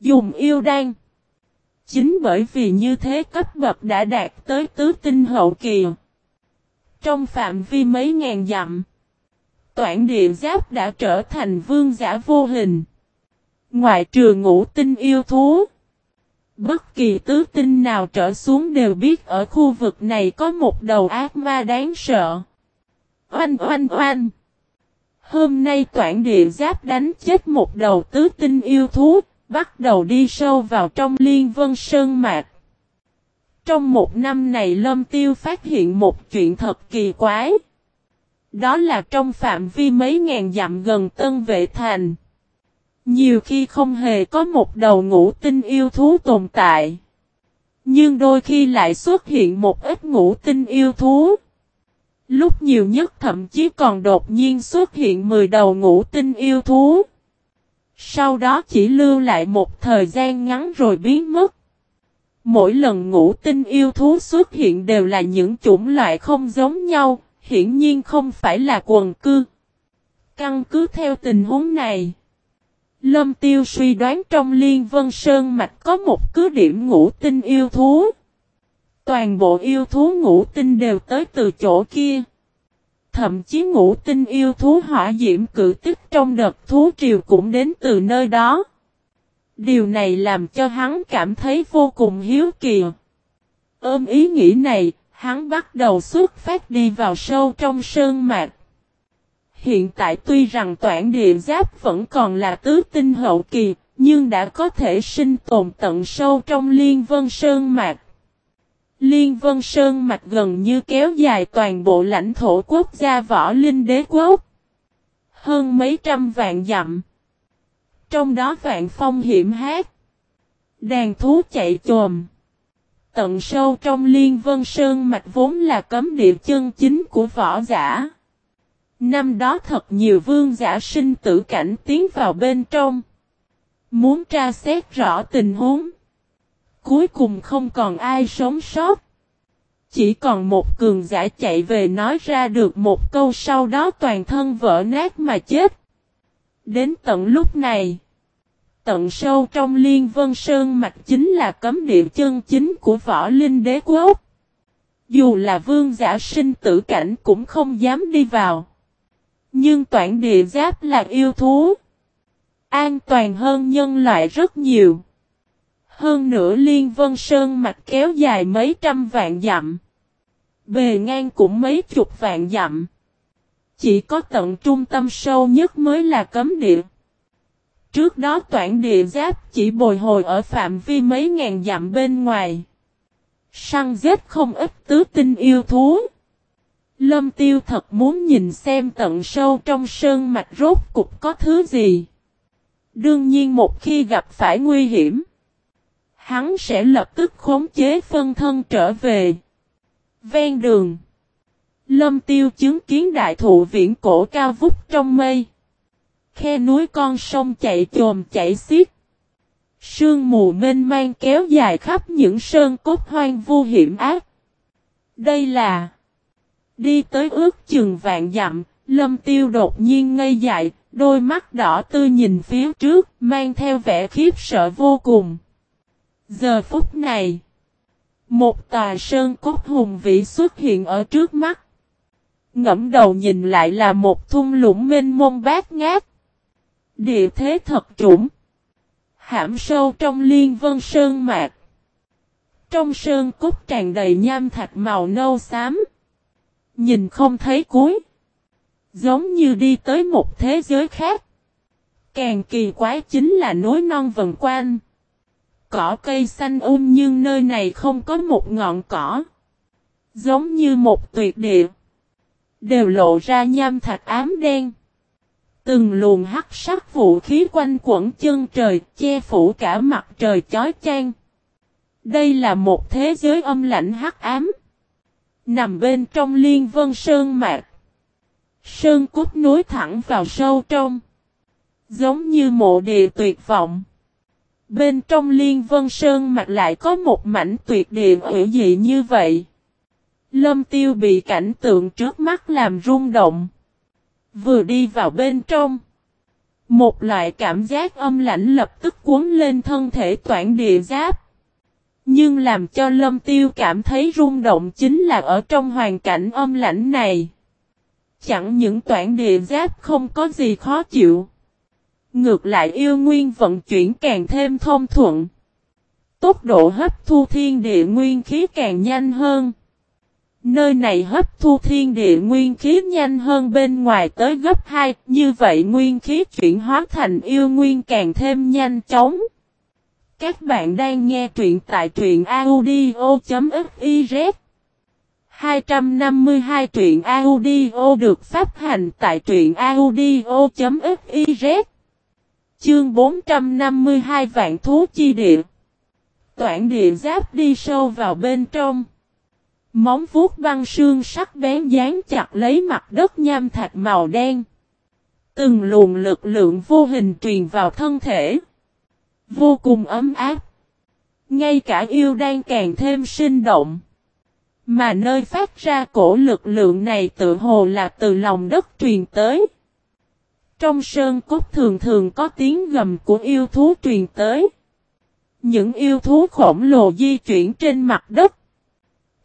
Dùng yêu đan. Chính bởi vì như thế cấp bậc đã đạt tới tứ tinh hậu kỳ. Trong phạm vi mấy ngàn dặm. Toản địa giáp đã trở thành vương giả vô hình. ngoài trừ ngũ tinh yêu thú. Bất kỳ tứ tinh nào trở xuống đều biết ở khu vực này có một đầu ác ma đáng sợ. Oanh oanh oanh. Hôm nay toản địa giáp đánh chết một đầu tứ tinh yêu thú, bắt đầu đi sâu vào trong liên vân sơn mạc. Trong một năm này Lâm Tiêu phát hiện một chuyện thật kỳ quái. Đó là trong phạm vi mấy ngàn dặm gần Tân Vệ Thành. Nhiều khi không hề có một đầu ngũ tinh yêu thú tồn tại. Nhưng đôi khi lại xuất hiện một ít ngũ tinh yêu thú. Lúc nhiều nhất thậm chí còn đột nhiên xuất hiện 10 đầu ngũ tinh yêu thú. Sau đó chỉ lưu lại một thời gian ngắn rồi biến mất. Mỗi lần ngũ tinh yêu thú xuất hiện đều là những chủng loại không giống nhau, hiển nhiên không phải là quần cư. Căn cứ theo tình huống này, Lâm Tiêu suy đoán trong Liên Vân Sơn Mạch có một cứ điểm ngũ tinh yêu thú. Toàn bộ yêu thú ngũ tinh đều tới từ chỗ kia. Thậm chí ngũ tinh yêu thú hỏa diễm cử tích trong đợt thú triều cũng đến từ nơi đó. Điều này làm cho hắn cảm thấy vô cùng hiếu kỳ. Ôm ý nghĩ này, hắn bắt đầu xuất phát đi vào sâu trong sơn mạc. Hiện tại tuy rằng toản địa giáp vẫn còn là tứ tinh hậu kỳ, nhưng đã có thể sinh tồn tận sâu trong liên vân sơn mạc. Liên vân sơn mạch gần như kéo dài toàn bộ lãnh thổ quốc gia võ linh đế quốc. Hơn mấy trăm vạn dặm. Trong đó vạn phong hiểm hát. Đàn thú chạy chồm. Tận sâu trong liên vân sơn mạch vốn là cấm địa chân chính của võ giả. Năm đó thật nhiều vương giả sinh tử cảnh tiến vào bên trong. Muốn tra xét rõ tình huống. Cuối cùng không còn ai sống sót. Chỉ còn một cường giả chạy về nói ra được một câu sau đó toàn thân vỡ nát mà chết. Đến tận lúc này. tận sâu trong liên vân sơn mạch chính là cấm địa chân chính của võ linh đế quốc. Dù là vương giả sinh tử cảnh cũng không dám đi vào. Nhưng toàn địa giáp là yêu thú. An toàn hơn nhân loại rất nhiều. Hơn nữa liên vân sơn mạch kéo dài mấy trăm vạn dặm. Bề ngang cũng mấy chục vạn dặm. Chỉ có tận trung tâm sâu nhất mới là cấm địa. Trước đó toản địa giáp chỉ bồi hồi ở phạm vi mấy ngàn dặm bên ngoài. Săn giết không ít tứ tinh yêu thú. Lâm tiêu thật muốn nhìn xem tận sâu trong sơn mạch rốt cục có thứ gì. Đương nhiên một khi gặp phải nguy hiểm, hắn sẽ lập tức khống chế phân thân trở về. Ven đường, Lâm tiêu chứng kiến đại thụ viễn cổ cao vút trong mây. Khe núi con sông chạy trồm chạy xiết. Sương mù mênh mang kéo dài khắp những sơn cốt hoang vu hiểm ác. Đây là Đi tới ước chừng vạn dặm, lâm tiêu đột nhiên ngây dại, đôi mắt đỏ tư nhìn phía trước, mang theo vẻ khiếp sợ vô cùng. Giờ phút này, một tòa sơn cốt hùng vĩ xuất hiện ở trước mắt. Ngẫm đầu nhìn lại là một thung lũng mênh mông bát ngát. Địa thế thật trũng. Hãm sâu trong liên vân sơn mạc. Trong sơn cốt tràn đầy nham thạch màu nâu xám. Nhìn không thấy cuối. Giống như đi tới một thế giới khác. Càng kỳ quái chính là núi non vần quanh. Cỏ cây xanh um nhưng nơi này không có một ngọn cỏ. Giống như một tuyệt địa. Đều lộ ra nham thạch ám đen. Từng luồng hắc sắc vũ khí quanh quẩn chân trời, che phủ cả mặt trời chói chang. Đây là một thế giới âm lạnh hắc ám. Nằm bên trong liên vân sơn mạc. Sơn cút nối thẳng vào sâu trong. Giống như mộ địa tuyệt vọng. Bên trong liên vân sơn mặt lại có một mảnh tuyệt địa hữu dị như vậy. Lâm tiêu bị cảnh tượng trước mắt làm rung động. Vừa đi vào bên trong. Một loại cảm giác âm lạnh lập tức cuốn lên thân thể toản địa giáp. Nhưng làm cho lâm tiêu cảm thấy rung động chính là ở trong hoàn cảnh âm lãnh này. Chẳng những toản địa giáp không có gì khó chịu. Ngược lại yêu nguyên vận chuyển càng thêm thông thuận. Tốc độ hấp thu thiên địa nguyên khí càng nhanh hơn. Nơi này hấp thu thiên địa nguyên khí nhanh hơn bên ngoài tới gấp 2, như vậy nguyên khí chuyển hóa thành yêu nguyên càng thêm nhanh chóng. Các bạn đang nghe truyện tại truyện audio.fiz 252 truyện audio được phát hành tại truyện audio.fiz Chương 452 Vạn Thú Chi Địa Toản địa giáp đi sâu vào bên trong Móng vuốt băng sương sắc bén dán chặt lấy mặt đất nham thạch màu đen Từng luồng lực lượng vô hình truyền vào thân thể Vô cùng ấm áp. Ngay cả yêu đang càng thêm sinh động. Mà nơi phát ra cổ lực lượng này tự hồ là từ lòng đất truyền tới. Trong sơn cốt thường thường có tiếng gầm của yêu thú truyền tới. Những yêu thú khổng lồ di chuyển trên mặt đất.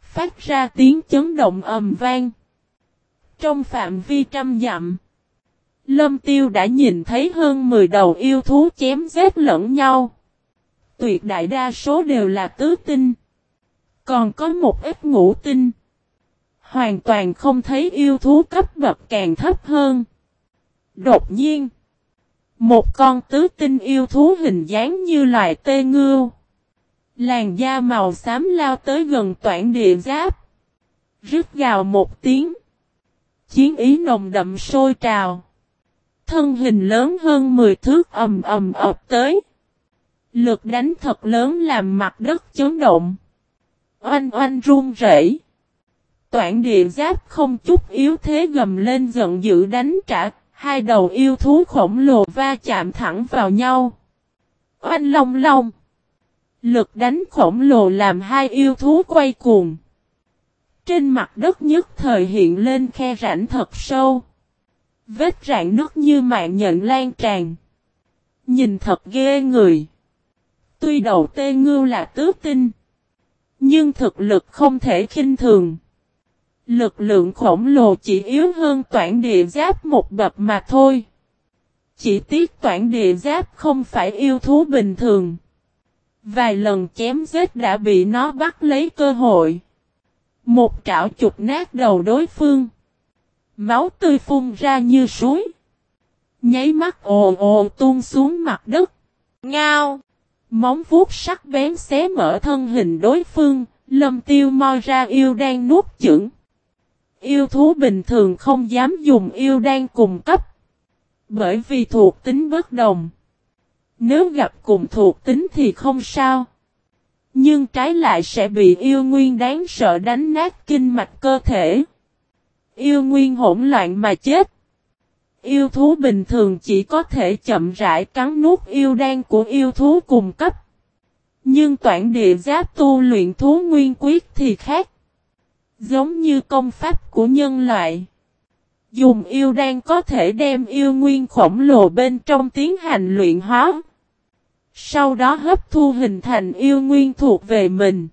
Phát ra tiếng chấn động ầm vang. Trong phạm vi trăm dặm. Lâm tiêu đã nhìn thấy hơn 10 đầu yêu thú chém giết lẫn nhau. Tuyệt đại đa số đều là tứ tinh. Còn có một ít ngũ tinh. Hoàn toàn không thấy yêu thú cấp bậc càng thấp hơn. Đột nhiên. Một con tứ tinh yêu thú hình dáng như loài tê ngưu. Làn da màu xám lao tới gần toản địa giáp. Rứt gào một tiếng. Chiến ý nồng đậm sôi trào thân hình lớn hơn 10 thước ầm ầm ập tới. Lực đánh thật lớn làm mặt đất chấn động. Oanh oanh run rẩy. Toản địa giáp không chút yếu thế gầm lên giận dữ đánh trả, hai đầu yêu thú khổng lồ va chạm thẳng vào nhau. Oanh long long. Lực đánh khổng lồ làm hai yêu thú quay cuồng. Trên mặt đất nhất thời hiện lên khe rãnh thật sâu. Vết rạn nước như mạng nhận lan tràn. Nhìn thật ghê người. Tuy đầu tê ngưu là tứ tinh. Nhưng thực lực không thể khinh thường. Lực lượng khổng lồ chỉ yếu hơn toản địa giáp một bậc mà thôi. Chỉ tiếc toản địa giáp không phải yêu thú bình thường. Vài lần chém giết đã bị nó bắt lấy cơ hội. Một trảo chụp nát đầu đối phương. Máu tươi phun ra như suối. Nháy mắt ồ ồ tuôn xuống mặt đất. Ngao. Móng vuốt sắc bén xé mở thân hình đối phương. Lâm tiêu moi ra yêu đang nuốt chửng. Yêu thú bình thường không dám dùng yêu đan cùng cấp. Bởi vì thuộc tính bất đồng. Nếu gặp cùng thuộc tính thì không sao. Nhưng trái lại sẽ bị yêu nguyên đáng sợ đánh nát kinh mạch cơ thể. Yêu nguyên hỗn loạn mà chết. Yêu thú bình thường chỉ có thể chậm rãi cắn nuốt yêu đan của yêu thú cùng cấp. Nhưng toản địa giáp tu luyện thú nguyên quyết thì khác. Giống như công pháp của nhân loại. Dùng yêu đan có thể đem yêu nguyên khổng lồ bên trong tiến hành luyện hóa. Sau đó hấp thu hình thành yêu nguyên thuộc về mình.